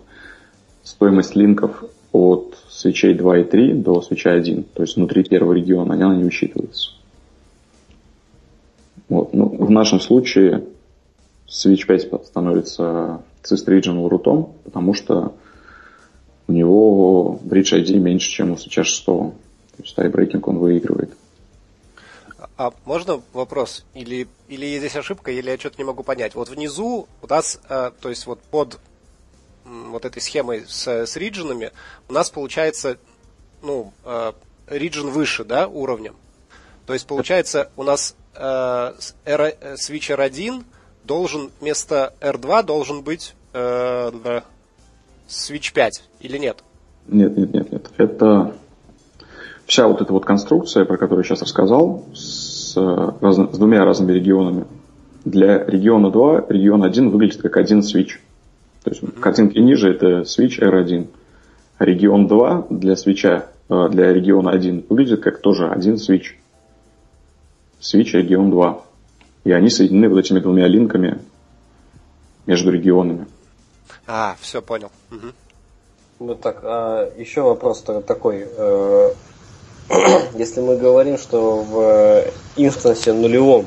Стоимость линков от свечей 2 и 3 до свеча 1, то есть внутри первого региона, она не учитывается. Вот. Ну, в нашем случае switch 5 становится cyst regional рутом, потому что у него bridge ID меньше, чем у свеча 6. То есть тайбрейкинг он выигрывает. А можно вопрос? Или, или здесь ошибка, или я что-то не могу понять. Вот внизу у нас, э, то есть вот под вот этой схемой с, с риджинами, у нас получается, ну, э, риджин выше, да, уровнем. То есть получается у нас э, R, switch R1 должен вместо R2 должен быть э, switch 5 или нет? Нет, нет, нет, нет. Это вся вот эта вот конструкция, про которую я сейчас рассказал, с, раз, с двумя разными регионами. Для региона 2 регион 1 выглядит как один свич. То есть mm-hmm. картинки ниже это свич R1. А регион 2 для свеча, э, для региона 1 выглядит как тоже один свич. Свич регион 2. И они соединены вот этими двумя линками между регионами. А, все, понял. Угу. Ну так, а еще вопрос такой. Э, [clears throat] если мы говорим, что в инстансе нулевом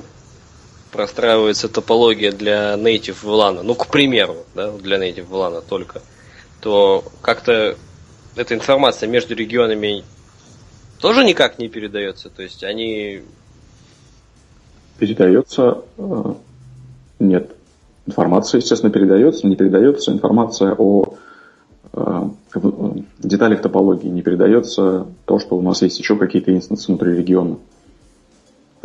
простраивается топология для native VLAN, ну, к примеру, да, для native VLAN только, то как-то эта информация между регионами тоже никак не передается? То есть они... Передается... Э, нет. Информация, естественно, передается, не передается информация о э, деталях топологии, не передается то, что у нас есть еще какие-то инстансы внутри региона.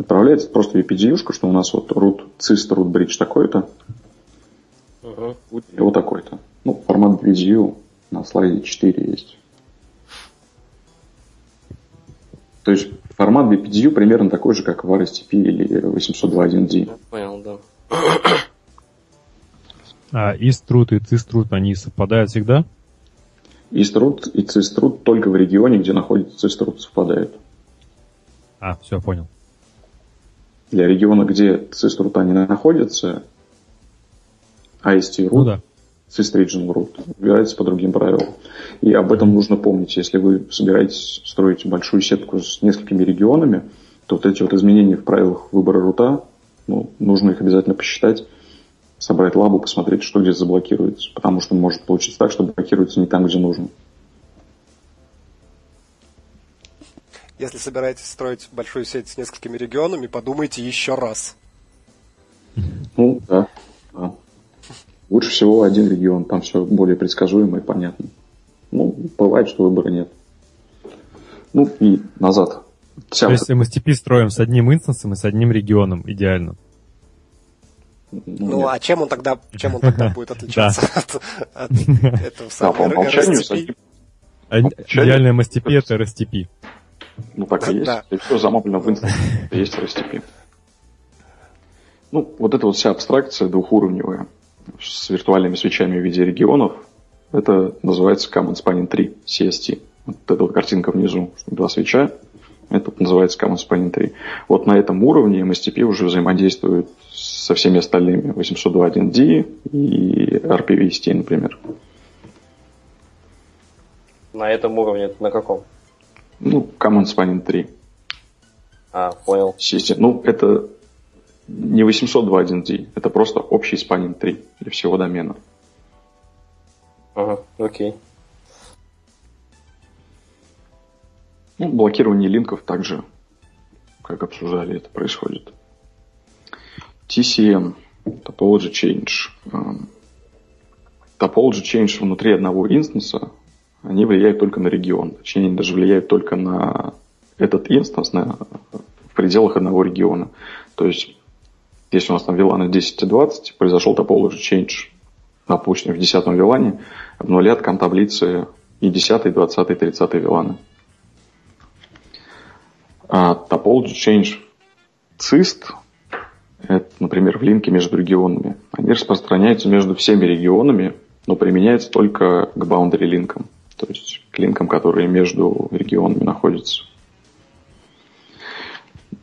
Отправляется просто VPG, что у нас вот root cyst, root bridge такой-то, uh-huh. и вот такой-то. Ну, формат VPG на слайде 4 есть. То есть формат BPDU примерно такой же, как в RSTP или 802.1d. Понял, да. А isTroot и cistrut, они совпадают всегда? isTroot и cistrut только в регионе, где находится cistrut, совпадают. А, все, понял. Для региона, где cistrut не находится, IST root, ну, да. Sys Regional Root выбирается по другим правилам. И об этом нужно помнить. Если вы собираетесь строить большую сетку с несколькими регионами, то вот эти вот изменения в правилах выбора рута, ну, нужно их обязательно посчитать, собрать лабу, посмотреть, что где заблокируется. Потому что может получиться так, что блокируется не там, где нужно. Если собираетесь строить большую сеть с несколькими регионами, подумайте еще раз. Ну, да. да. Лучше всего один регион, там все более предсказуемо и понятно. Ну, бывает, что выбора нет. Ну и назад. Вся То есть MSTP строим с одним инстансом и с одним регионом, идеально. Ну, ну а чем он тогда, чем он тогда будет отличаться [laughs] от, этого самого по умолчанию Идеальная MSTP это RSTP. Ну так и есть. И все замоплено в инстансе. Есть RSTP. Ну, вот эта вот вся абстракция двухуровневая с виртуальными свечами в виде регионов, это называется Common Spanning 3, CST. Вот эта вот картинка внизу, два свеча, это называется Common Spanning 3. Вот на этом уровне MSTP уже взаимодействует со всеми остальными 802.1d и RPVST, например. На этом уровне на каком? Ну, Common Spanning 3. А, понял. CST. Ну, это не 802.1d, это просто общий спаннинг 3 для всего домена. Ага, окей. Ну, блокирование линков также, как обсуждали, это происходит. TCM, Topology Change. Эм, topology Change внутри одного инстанса, они влияют только на регион. Точнее, они даже влияют только на этот инстанс на, в пределах одного региона. То есть если у нас там виланы 10 и 20, произошел topology change, допустим, в 10 вилане, обнулят ком таблицы и 10, 20, 30 виланы. А topology change cyst, это, например, в линке между регионами, они распространяются между всеми регионами, но применяются только к boundary линкам, то есть к линкам, которые между регионами находятся.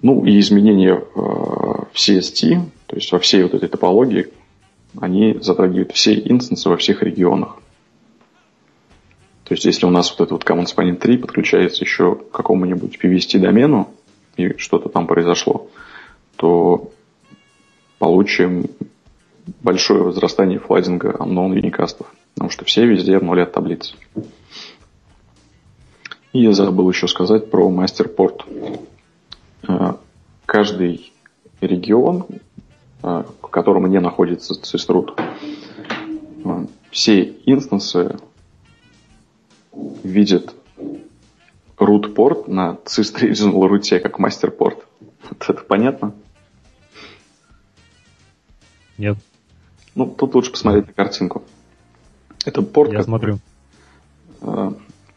Ну и изменения э, в CST, то есть во всей вот этой топологии, они затрагивают все инстансы во всех регионах. То есть если у нас вот этот вот Common Spanning 3 подключается еще к какому-нибудь PVST домену, и что-то там произошло, то получим большое возрастание флайдинга unknown юникастов, потому что все везде обнулят таблицы. И я забыл еще сказать про мастер-порт. Э, каждый регион, э, в котором не находится циструт, э, все инстансы видят root-порт на CysRegional руте как мастер-порт. Это понятно? Нет. Ну, тут лучше посмотреть на картинку. Это порт. Я смотрю.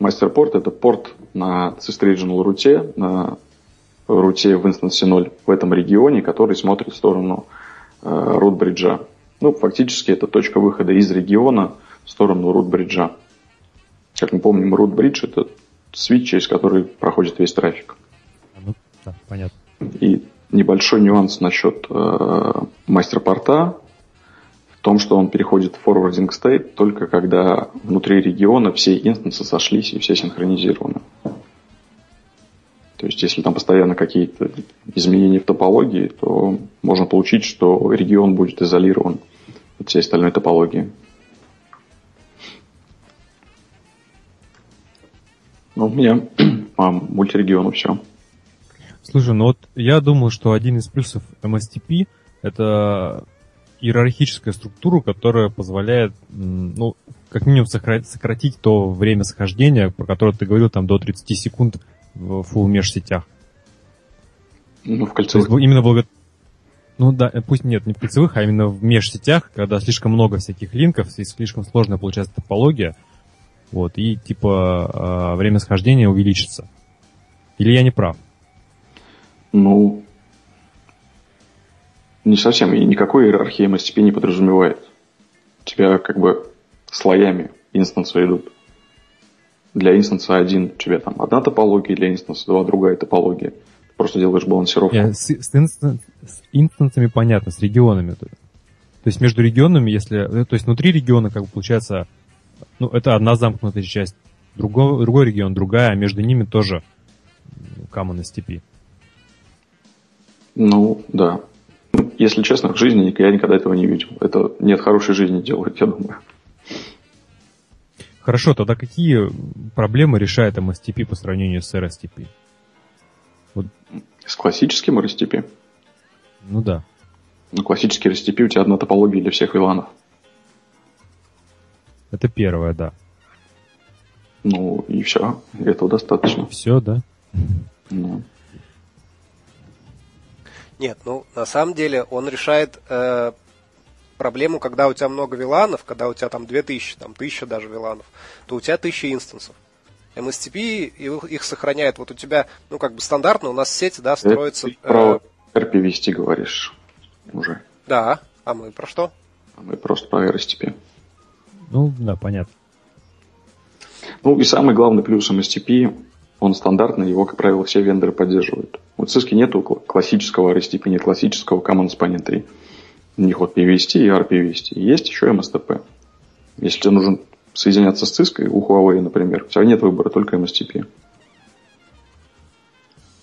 Мастер-порт это порт на CysRegional руте, на руте в инстансе 0 в этом регионе, который смотрит в сторону э, рут-бриджа. Ну, фактически это точка выхода из региона в сторону рут-бриджа. Как мы помним, рут-бридж это свич, через который проходит весь трафик. Ну, да, понятно. И небольшой нюанс насчет э, мастер-порта в том, что он переходит в forwarding state только когда внутри региона все инстансы сошлись и все синхронизированы. То есть, если там постоянно какие-то изменения в топологии, то можно получить, что регион будет изолирован от всей остальной топологии. Ну, у меня [clears throat] по мультирегиону все. Слушай, ну вот я думал, что один из плюсов MSTP это иерархическая структура, которая позволяет, ну, как минимум сократить то время сохождения, про которое ты говорил, там, до 30 секунд в full меж сетях. Ну, в кольцевых. То есть, именно благодаря... Ну да, э, пусть нет, не в кольцевых, а именно в межсетях, когда слишком много всяких линков, и слишком сложная получается топология, вот, и типа а, время схождения увеличится. Или я не прав? Ну, не совсем. И никакой иерархии MSTP не подразумевает. У тебя как бы слоями инстансы идут. Для инстанса один у тебя там одна топология, для инстанса два другая топология. Ты просто делаешь балансировку. Yeah, с, с, инстанс, с инстансами понятно, с регионами. То есть между регионами, если... Э, то есть внутри региона, как бы получается, ну, это одна замкнутая часть, другой, другой регион, другая, а между ними тоже common STP. Ну, да. Если честно, в жизни я никогда этого не видел. Это нет хорошей жизни делает, я думаю. Хорошо, тогда какие проблемы решает MSTP по сравнению с RSTP? Вот. С классическим RSTP? Ну да. Ну, классический RSTP у тебя одна топология для всех виланов. Это первое, да. Ну, и все. Этого достаточно. Все, да? Ну. Нет, ну, на самом деле он решает э, проблему, когда у тебя много виланов, когда у тебя там 2000, там 1000 даже виланов, то у тебя 1000 инстансов. MSTP их сохраняет. Вот у тебя, ну, как бы стандартно у нас сеть, да, строится... Ты про RPVST говоришь уже. Да, а мы про что? А мы просто про RSTP. Ну, да, понятно. Ну, и самый главный плюс MSTP он стандартный, его, как правило, все вендоры поддерживают. У Cisco нету классического RSTP, нет классического Common Spanning 3. У них вот PVST и RPVST. Есть еще MSTP. Если тебе нужен соединяться с Cisco, у Huawei, например, у тебя нет выбора, только MSTP.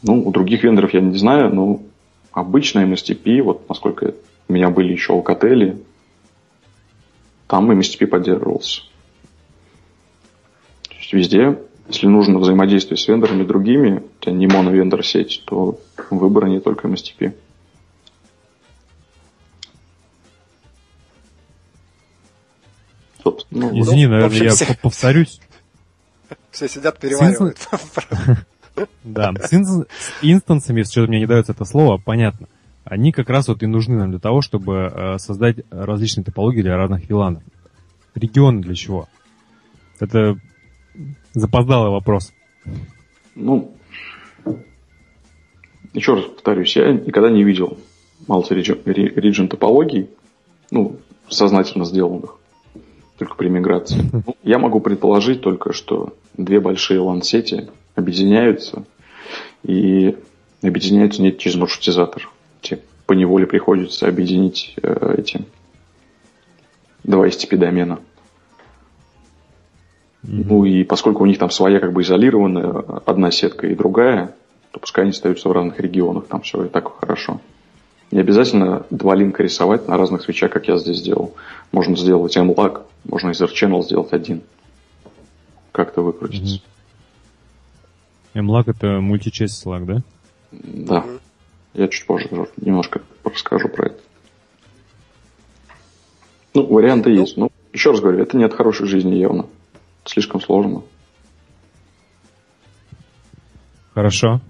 Ну, у других вендоров я не знаю, но обычно MSTP, вот насколько у меня были еще Alcatel, там MSTP поддерживался. То есть везде если нужно взаимодействие с вендорами другими, тебя не моновендор сеть, то выбора не только MSTP. Ну, Извини, ну, наверное, я все... повторюсь. [laughs] Все сидят, переваривают. [laughs] Да, с инстансами, если что-то мне не дается это слово, понятно. Они как раз вот и нужны нам для того, чтобы э, создать различные топологии для разных виланов. Регионы для чего? Это Запоздалый вопрос. Ну, еще раз повторюсь, я никогда не видел multi-region топологий, ну, сознательно сделанных, только при миграции. Ну, я могу предположить только, что две большие LAN-сети объединяются, и объединяются не через маршрутизатор. Тебе по неволе приходится объединить э, эти два STP домена. Ну и поскольку у них там своя как бы изолированная одна сетка и другая, то пускай они остаются в разных регионах, там все и так хорошо. Не обязательно два линка рисовать на разных свечах, как я здесь сделал. Можно сделать MLAG, можно из R-Channel сделать один. Как-то выкрутиться. MLAG это мультичесть слаг, да? Да. Я чуть позже немножко расскажу про это. Ну, варианты есть. Ну, еще раз говорю, это не от хорошей жизни явно слишком сложно. Хорошо.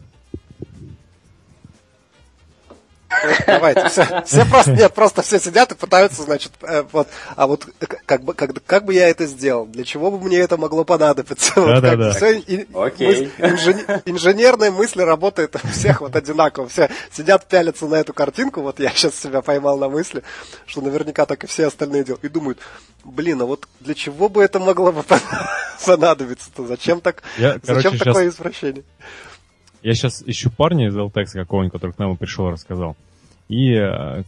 Давайте, все, все просто, нет, просто все сидят и пытаются, значит, э, вот, а вот как бы, как, как бы я это сделал, для чего бы мне это могло понадобиться? Да, вот, да, да. Все, и, мысль, инжен, инженерная мысль работает у всех вот одинаково, все сидят, пялятся на эту картинку, вот я сейчас себя поймал на мысли, что наверняка так и все остальные делают, и думают, блин, а вот для чего бы это могло бы [laughs] понадобиться-то, зачем так, я, зачем короче, такое сейчас... извращение? Я сейчас ищу парня из LTEX какого-нибудь, который к нам пришел и рассказал. И э,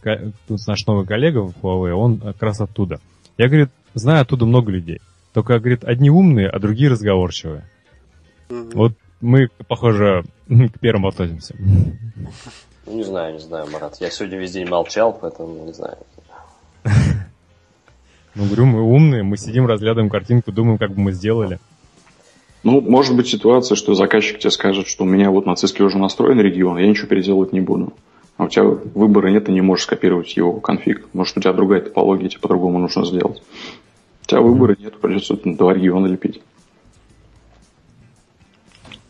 тут наш новый коллега в Huawei, он как раз оттуда. Я, говорит, знаю оттуда много людей. Только, говорит, одни умные, а другие разговорчивые. Вот мы, похоже, к первому относимся. Ну, не знаю, не знаю, Марат. Я сегодня весь день молчал, поэтому не знаю. Ну, говорю, мы умные, мы сидим, разглядываем картинку, думаем, как бы мы сделали. Ну, может быть ситуация, что заказчик тебе скажет, что у меня вот на циске уже настроен регион, я ничего переделывать не буду. А у тебя выбора нет, ты не можешь скопировать его конфиг. Может, у тебя другая топология, тебе по-другому нужно сделать. У тебя выбора нет, придется два региона лепить.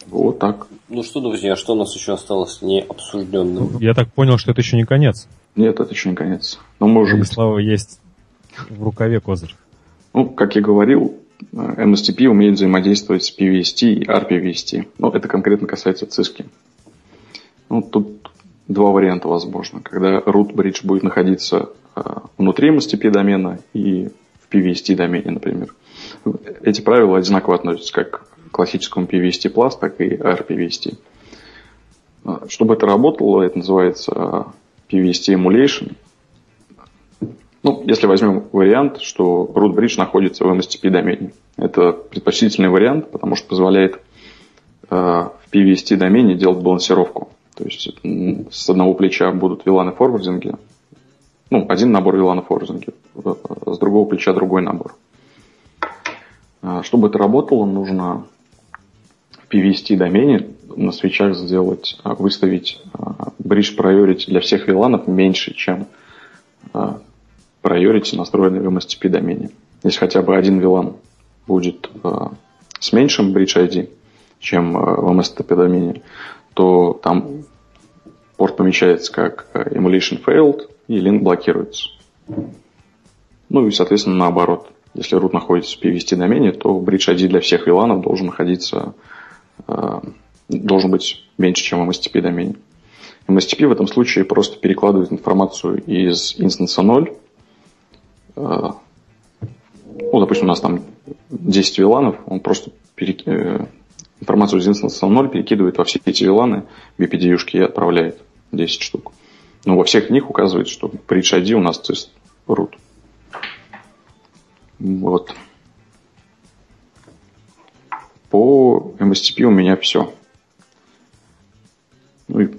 Вот так. Ну что, друзья, что у нас еще осталось не обсужденным? Я так понял, что это еще не конец. Нет, это еще не конец. Но мы уже... Слава есть в рукаве козырь. Ну, как я говорил, MSTP умеет взаимодействовать с PVST и RPVST. Ну, это конкретно касается циски. Ну, тут два варианта возможно. Когда root bridge будет находиться э, внутри MSTP домена и в PVST домене, например. Эти правила одинаково относятся как к классическому PVST Plus, так и RPVST. Э, чтобы это работало, это называется э, PVST Emulation. Ну, если возьмем вариант, что root bridge находится в MSTP домене. Это предпочтительный вариант, потому что позволяет в PVST домене делать балансировку. То есть с одного плеча будут виланы форвардинги, ну, один набор виланов форвардинги, с другого плеча другой набор. Э, чтобы это работало, нужно в PVST домене на свечах сделать, э, выставить э, bridge priority для всех виланов меньше, чем priority, настроенный в MSTP домене. Если хотя бы один VLAN будет э, с меньшим bridge ID, чем э, в MSTP домене, то там порт помечается как э, emulation failed и link блокируется. Ну и, соответственно, наоборот. Если root находится в PVST домене, то bridge ID для всех VLAN должен находиться, э, должен быть меньше, чем в MSTP домене. MSTP в этом случае просто перекладывает информацию из инстанса 0 Э, ну, допустим, у нас там 10 виланов, он просто перек... Информацию из инстанса 0 перекидывает во все эти виланы, BPD-юшки и отправляет 10 штук. Но во всех них указывает, что bridge ID у нас цис root. Вот. По MSTP у меня все. Ну и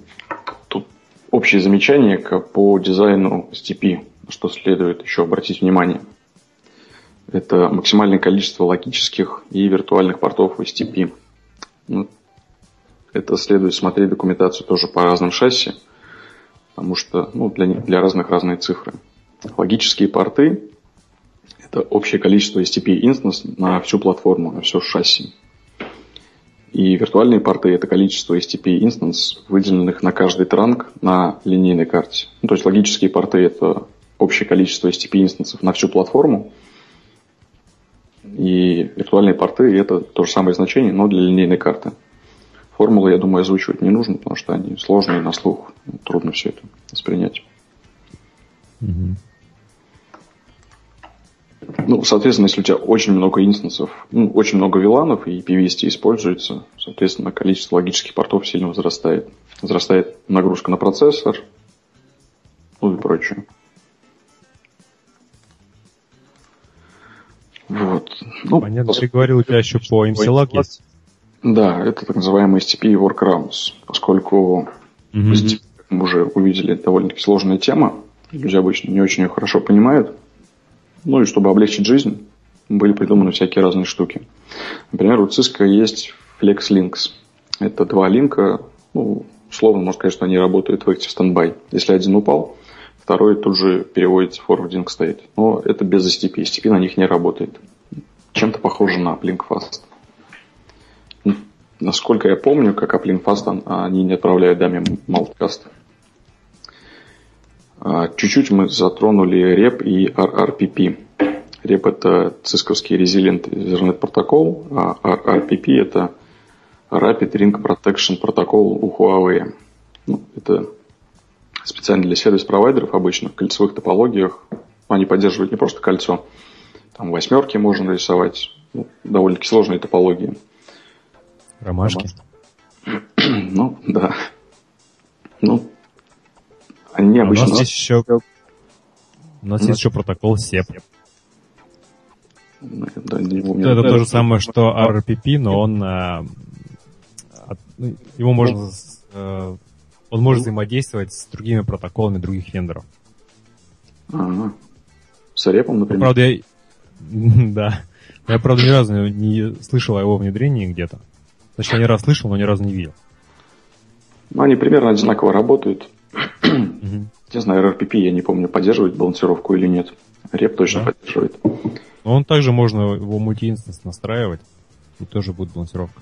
тут общее замечание по дизайну STP что следует еще обратить внимание. Это максимальное количество логических и виртуальных портов STP. Это следует смотреть документацию тоже по разным шасси, потому что ну, для, для разных разные цифры. Логические порты – это общее количество STP instance на всю платформу, на все шасси. И виртуальные порты – это количество STP instance, выделенных на каждый транк на линейной карте. Ну, то есть логические порты – это общее количество STP инстансов на всю платформу. И виртуальные порты это то же самое значение, но для линейной карты. Формулы, я думаю, озвучивать не нужно, потому что они сложные на слух. Трудно все это воспринять. Угу. Ну, соответственно, если у тебя очень много инстансов, ну, очень много виланов и PVST используется, соответственно, количество логических портов сильно возрастает. Возрастает нагрузка на процессор, ну и прочее. Вот. Ну, Понятно, ты говорил, у тебя еще по MCLAG есть? Да, это так называемый STP workarounds, поскольку mm-hmm. STP, как мы уже увидели, довольно-таки сложная тема, люди обычно не очень ее хорошо понимают. Ну и чтобы облегчить жизнь, были придуманы всякие разные штуки. Например, у Cisco есть FlexLinks. Это два линка, ну, условно можно сказать, что они работают в active standby. Если один упал, Второй тут же переводится в forwarding state. Но это без STP. STP на них не работает. Чем-то похоже на Blinkfast. Насколько я помню, как Blinkfast они не отправляют даме Maltcast. А, чуть-чуть мы затронули REP и RRPP. REP это цисковский Resilient Ethernet протокол, а RRPP это Rapid Ring Protection протокол у Huawei. Ну, это специально для сервис-провайдеров обычно в кольцевых топологиях. Они поддерживают не просто кольцо, там восьмерки можно рисовать, ну, довольно-таки сложные топологии. Ромашки. [clears throat] Ну, да. Ну, они обычно... У нас есть еще, у нас есть еще протокол SEP. Да, это то же самое, что RPP, но он... А, ну, его можно э, он может взаимодействовать с другими протоколами других вендоров. Ага. С репом, например? Ну, правда, я... [laughs] да. Я, правда, ни разу не слышал о его внедрении где-то. Точнее, ни раз слышал, но ни разу не видел. Ну, они примерно одинаково работают. Не знаю, RRPP, я не помню, поддерживает балансировку или нет. Реп точно Да. поддерживает. Но он также можно его мультиинстанс настраивать, и тоже будет балансировка.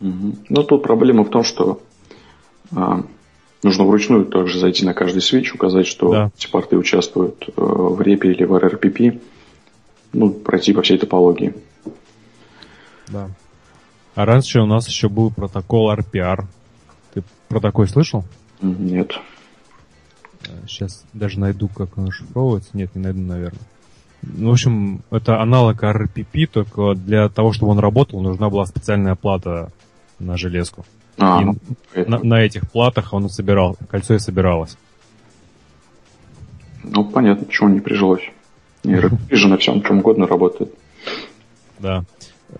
Мгм. Но тут проблема в том, что а, нужно вручную также зайти на каждый свич, указать, что Да. эти порты участвуют э, в репе или в RRPP. Ну, пройти по всей топологии. Да. А раньше у нас еще был протокол RPR. Ты про такой слышал? Нет. Сейчас даже найду, как он расшифровывается. Нет, не найду, наверное. Ну, в общем, это аналог RPP, только для того, чтобы он работал, нужна была специальная плата на железку. А, ну, на, на этих платах он собирал, кольцо и собиралось. ну, понятно, почему не прижилось. И [laughs] RRPP же на всем чем угодно работает. Да.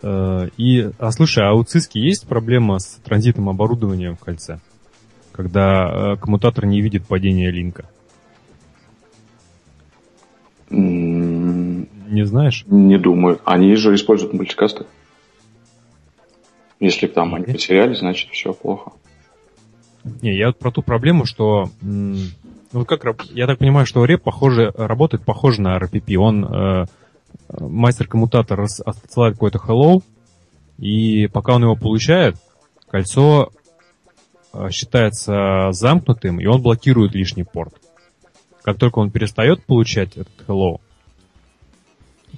Э, И, а слушай, а у Циски есть проблема с транзитным оборудованием в кольце? Когда э, коммутатор не видит падения линка. Не знаешь? Не думаю. Они же используют мультикасты. Если там они потеряли, значит все плохо. Не, я вот про ту проблему, что... Ну, как, я так понимаю, что реп похоже, работает похоже на RPP. Он, э, мастер-коммутатор отсылает какой-то hello, и пока он его получает, кольцо э, считается замкнутым, и он блокирует лишний порт. Как только он перестает получать этот hello,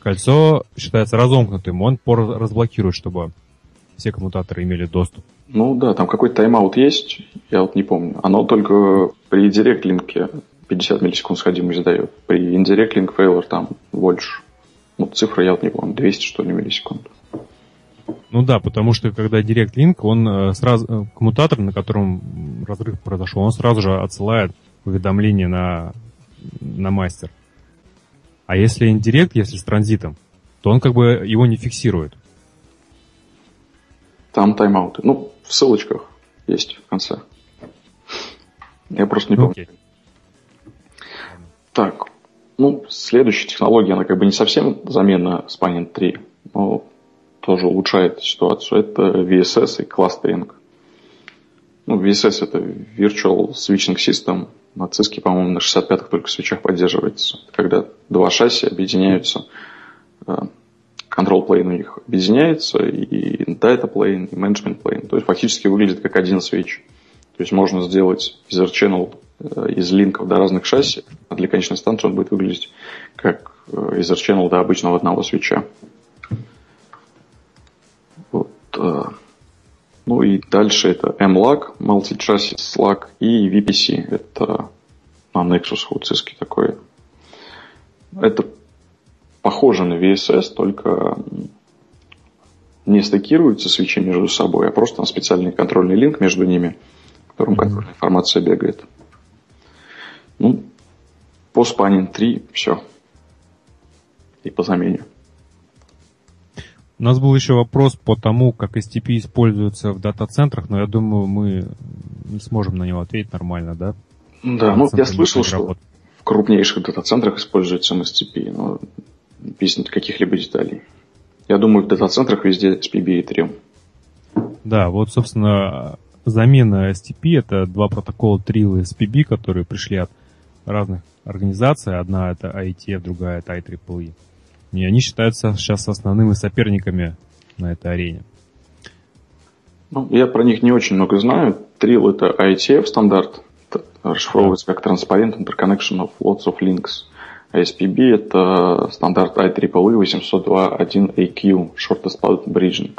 кольцо считается разомкнутым, он порт разблокирует, чтобы все коммутаторы имели доступ. Ну да, там какой-то тайм-аут есть, я вот не помню. Оно только при Link 50 миллисекунд сходимость дает. При Link Failure там больше. Ну, цифры я вот не помню, 200 что ли миллисекунд. Ну да, потому что когда Direct Link, он э, сразу э, коммутатор, на котором разрыв произошел, он сразу же отсылает уведомление на, на мастер. А если Indirect, если с транзитом, то он как бы его не фиксирует. Там тайм-ауты. Ну, в ссылочках есть в конце. Я просто не Ну, помню. Так, ну, следующая технология, она как бы не совсем замена Spanning 3, но тоже улучшает ситуацию. Это VSS и кластеринг. Ну, VSS это Virtual Switching System. На CISC, по-моему, на 65-х только свечах поддерживается. Это когда два шасси объединяются, э, control plane у них объединяется, и data plane, и management plane. То есть фактически выглядит как один свич. То есть можно сделать Ether Channel из линков до разных шасси, а для конечной станции он будет выглядеть как э, Ether Channel до обычного одного свеча. Вот, э, ну и дальше это MLAG, Multi-Chassis SLAG и VPC. Это на Nexus Cisco такое. Это похоже на VSS, только не стыкируются свечи между собой, а просто на специальный контрольный линк между ними, в котором контрольная информация бегает. Ну, по Spanning 3 все. И по замене. У нас был еще вопрос по тому, как STP используется в дата-центрах, но я думаю, мы сможем на него ответить нормально, да? Да, ну я слышал, что работают. в крупнейших дата-центрах используется MSTP, но без каких-либо деталей. Я думаю, в дата-центрах везде SPB и Ethereum. Да, вот, собственно, замена STP — это два протокола Trill и SPB, которые пришли от разных организаций. Одна — это IETF, другая — это IEEE. И они считаются сейчас основными соперниками на этой арене. Ну, я про них не очень много знаю. Trill это IETF стандарт, расшифровывается как Transparent Interconnection of Lots of Links. А SPB это стандарт IEEE 802.1AQ, Shortest Path Bridging.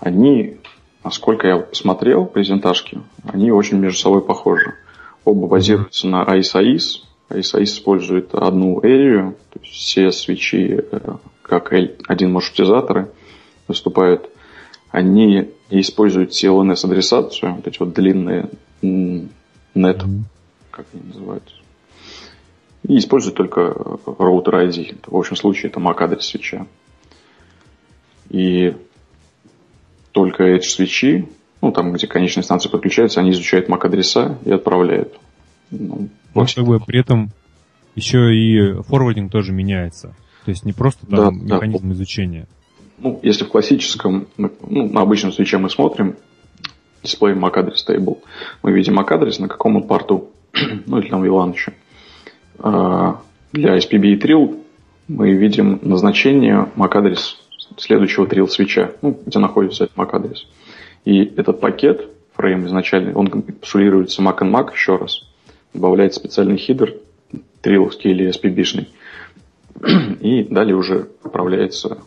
Они, насколько я посмотрел презентажки, они очень между собой похожи. Оба базируются на ISAIS. ISAIS использует одну area, то есть все свечи, э, как L1 маршрутизаторы, выступают. Они используют CLNS-адресацию, вот эти вот длинные м, нет, как они называются. И используют только роутер ID. В общем случае это MAC-адрес свеча. И только эти свечи, ну там, где конечные станции подключаются, они изучают MAC-адреса и отправляют. Ну, Ну, как бы при этом еще и форвардинг тоже меняется. То есть не просто там да, механизм да. изучения. Ну, если в классическом, ну, на обычном свече мы смотрим, дисплей MAC адрес table, мы видим MAC адрес на каком порту, [clears throat] ну или там VLAN еще. А для SPB и Trill мы видим назначение MAC адрес следующего Trill свеча, ну, где находится этот MAC адрес. И этот пакет, фрейм изначальный, он капсулируется Mac and Mac еще раз, добавляет специальный хидер, триловский или SPB-шный, и далее уже отправляется,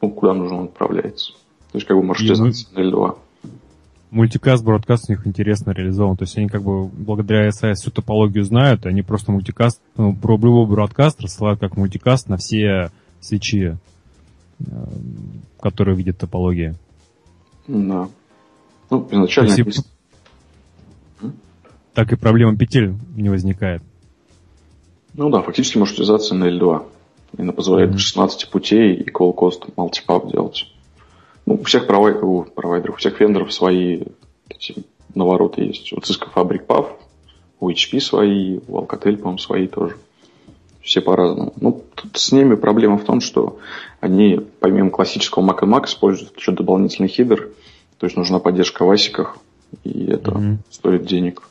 ну, куда нужно он отправляется. То есть, как бы можете знать на L2. Мультикаст, бродкаст у них интересно реализован. То есть они как бы благодаря SIS всю топологию знают, они просто мультикаст, ну, про любой бродкаст рассылают как мультикаст на все свечи, э, которые видят топологии. Да. Ну, изначально... Есть, так и проблема петель не возникает. Ну да, фактически связаться на L2. И она позволяет mm-hmm. 16 путей и call cost multipub делать. Ну, у всех провайдеров, у провайдеров, у всех вендоров свои эти навороты есть. У Cisco Fabric PAV, у HP свои, у Alcatel, по-моему, свои тоже. Все по-разному. Ну, тут с ними проблема в том, что они, помимо классического Mac и Mac, используют еще дополнительный хидер. То есть нужна поддержка в асиках, и это mm-hmm. стоит денег.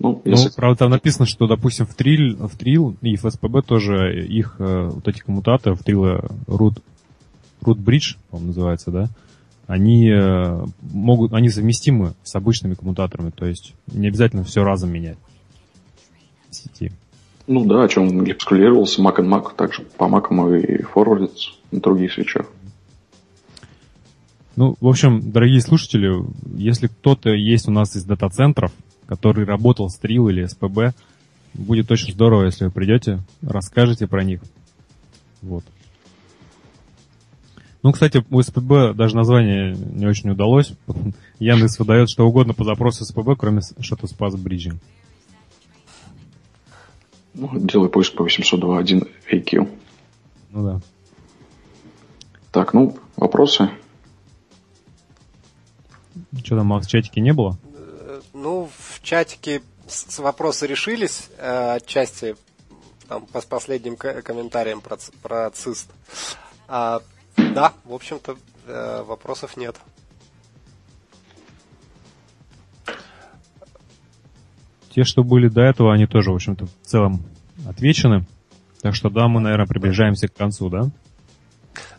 Ну, ну, если... правда, там написано, что, допустим, в Трил, в Трил и в СПБ тоже их э, вот эти коммутаторы, в Трил root Root Bridge, по-моему, называется, да, они э, могут, они совместимы с обычными коммутаторами, то есть не обязательно все разом менять в сети. Ну да, о чем эксклюировался Mac and Mac, также по Mac и форвардится на других свечах. Ну, в общем, дорогие слушатели, если кто-то есть у нас из дата-центров, который работал с Трил или СПБ, будет очень здорово, если вы придете, расскажете про них. Вот. Ну, кстати, у СПБ даже название не очень удалось. [laughs] Яндекс выдает что угодно по запросу СПБ, кроме Shuttle Space Bridging. Ну, делай поиск по 802.1 AQ. Ну да. Так, ну, вопросы? Что там, Макс, в чатике не было? Э, ну, в чатике с вопросы решились, э, отчасти там, по последним комментариям про, про цист. А да, в общем-то, э, вопросов нет. Те, что были до этого, они тоже, в общем-то, в целом отвечены. Так что да, мы, наверное, приближаемся к концу, да?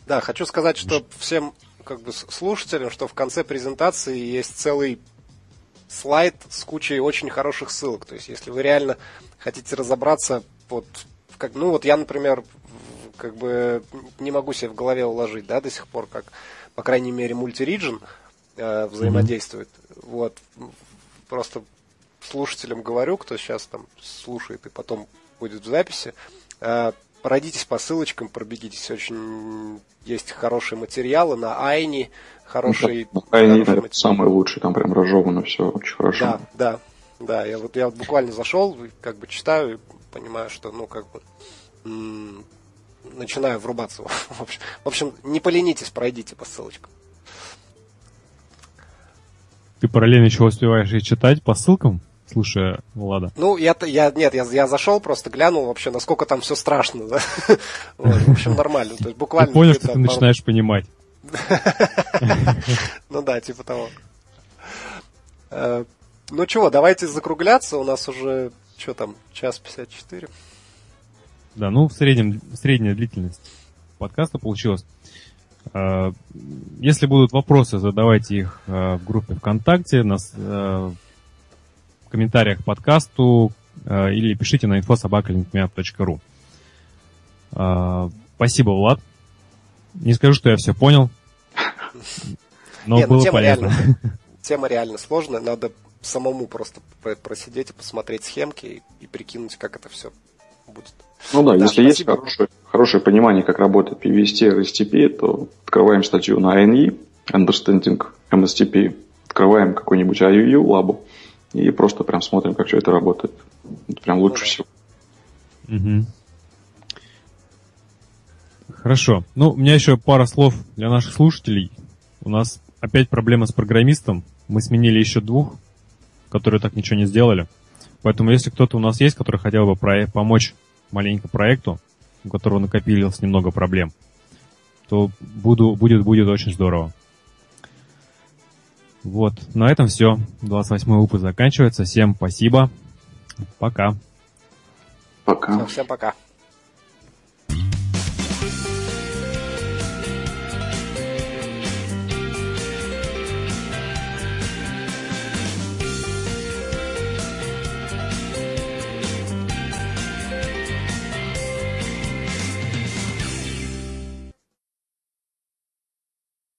Да, хочу сказать, что всем как бы слушателям, что в конце презентации есть целый слайд с кучей очень хороших ссылок. То есть, если вы реально хотите разобраться, вот, как, ну вот я, например, как бы не могу себе в голове уложить, да, до сих пор, как, по крайней мере, мультириджин э, взаимодействует. Mm-hmm. Вот. Просто слушателям говорю, кто сейчас там слушает и потом будет в записи, э, пройдитесь по ссылочкам, пробегитесь. Очень есть хорошие материалы на Айни, хороший... Ну, Айни это самый лучший, там прям разжевано все очень хорошо. Да, да, да. Я вот, я вот буквально зашел, как бы читаю и понимаю, что, ну, как бы начинаю врубаться. [laughs] В общем, в общем, не поленитесь, пройдите по ссылочкам. Ты параллельно еще успеваешь и читать по ссылкам, слушая Влада? Ну, я, я нет, я, я зашел, просто глянул вообще, насколько там все страшно. Да? [laughs] Вот, в общем, нормально. То есть буквально. Ты понял, что ты начинаешь понимать. [laughs] Ну да, типа того. Э, ну чего, давайте закругляться. У нас уже, что там, час 54. Да, ну в среднем, средняя длительность подкаста получилась. А, если будут вопросы, задавайте их а, в группе ВКонтакте, нас, в комментариях к подкасту или пишите на infosobakalinkmap.ru. Спасибо, Влад. Не скажу, что я все понял, но Нет, ну, было тема полезно. Реально, [laughs] тема реально сложная, надо самому просто просидеть и посмотреть схемки и, и прикинуть, как это все будет. Ну да, да если спасибо. есть хорошее, хорошее понимание, как работает PVST и RSTP, то открываем статью на INE, Understanding MSTP, открываем какой-нибудь IUU лабу и просто прям смотрим, как все это работает. Это прям лучше всего. Угу. Хорошо. Ну, у меня еще пара слов для наших слушателей. У нас опять проблема с программистом. Мы сменили еще двух, которые так ничего не сделали. Поэтому если кто-то у нас есть, который хотел бы про- помочь маленько проекту, у которого накопилось немного проблем, то буду, будет, будет очень здорово. Вот, на этом все. 28 выпуск заканчивается. Всем спасибо. Пока. Пока. Всем пока.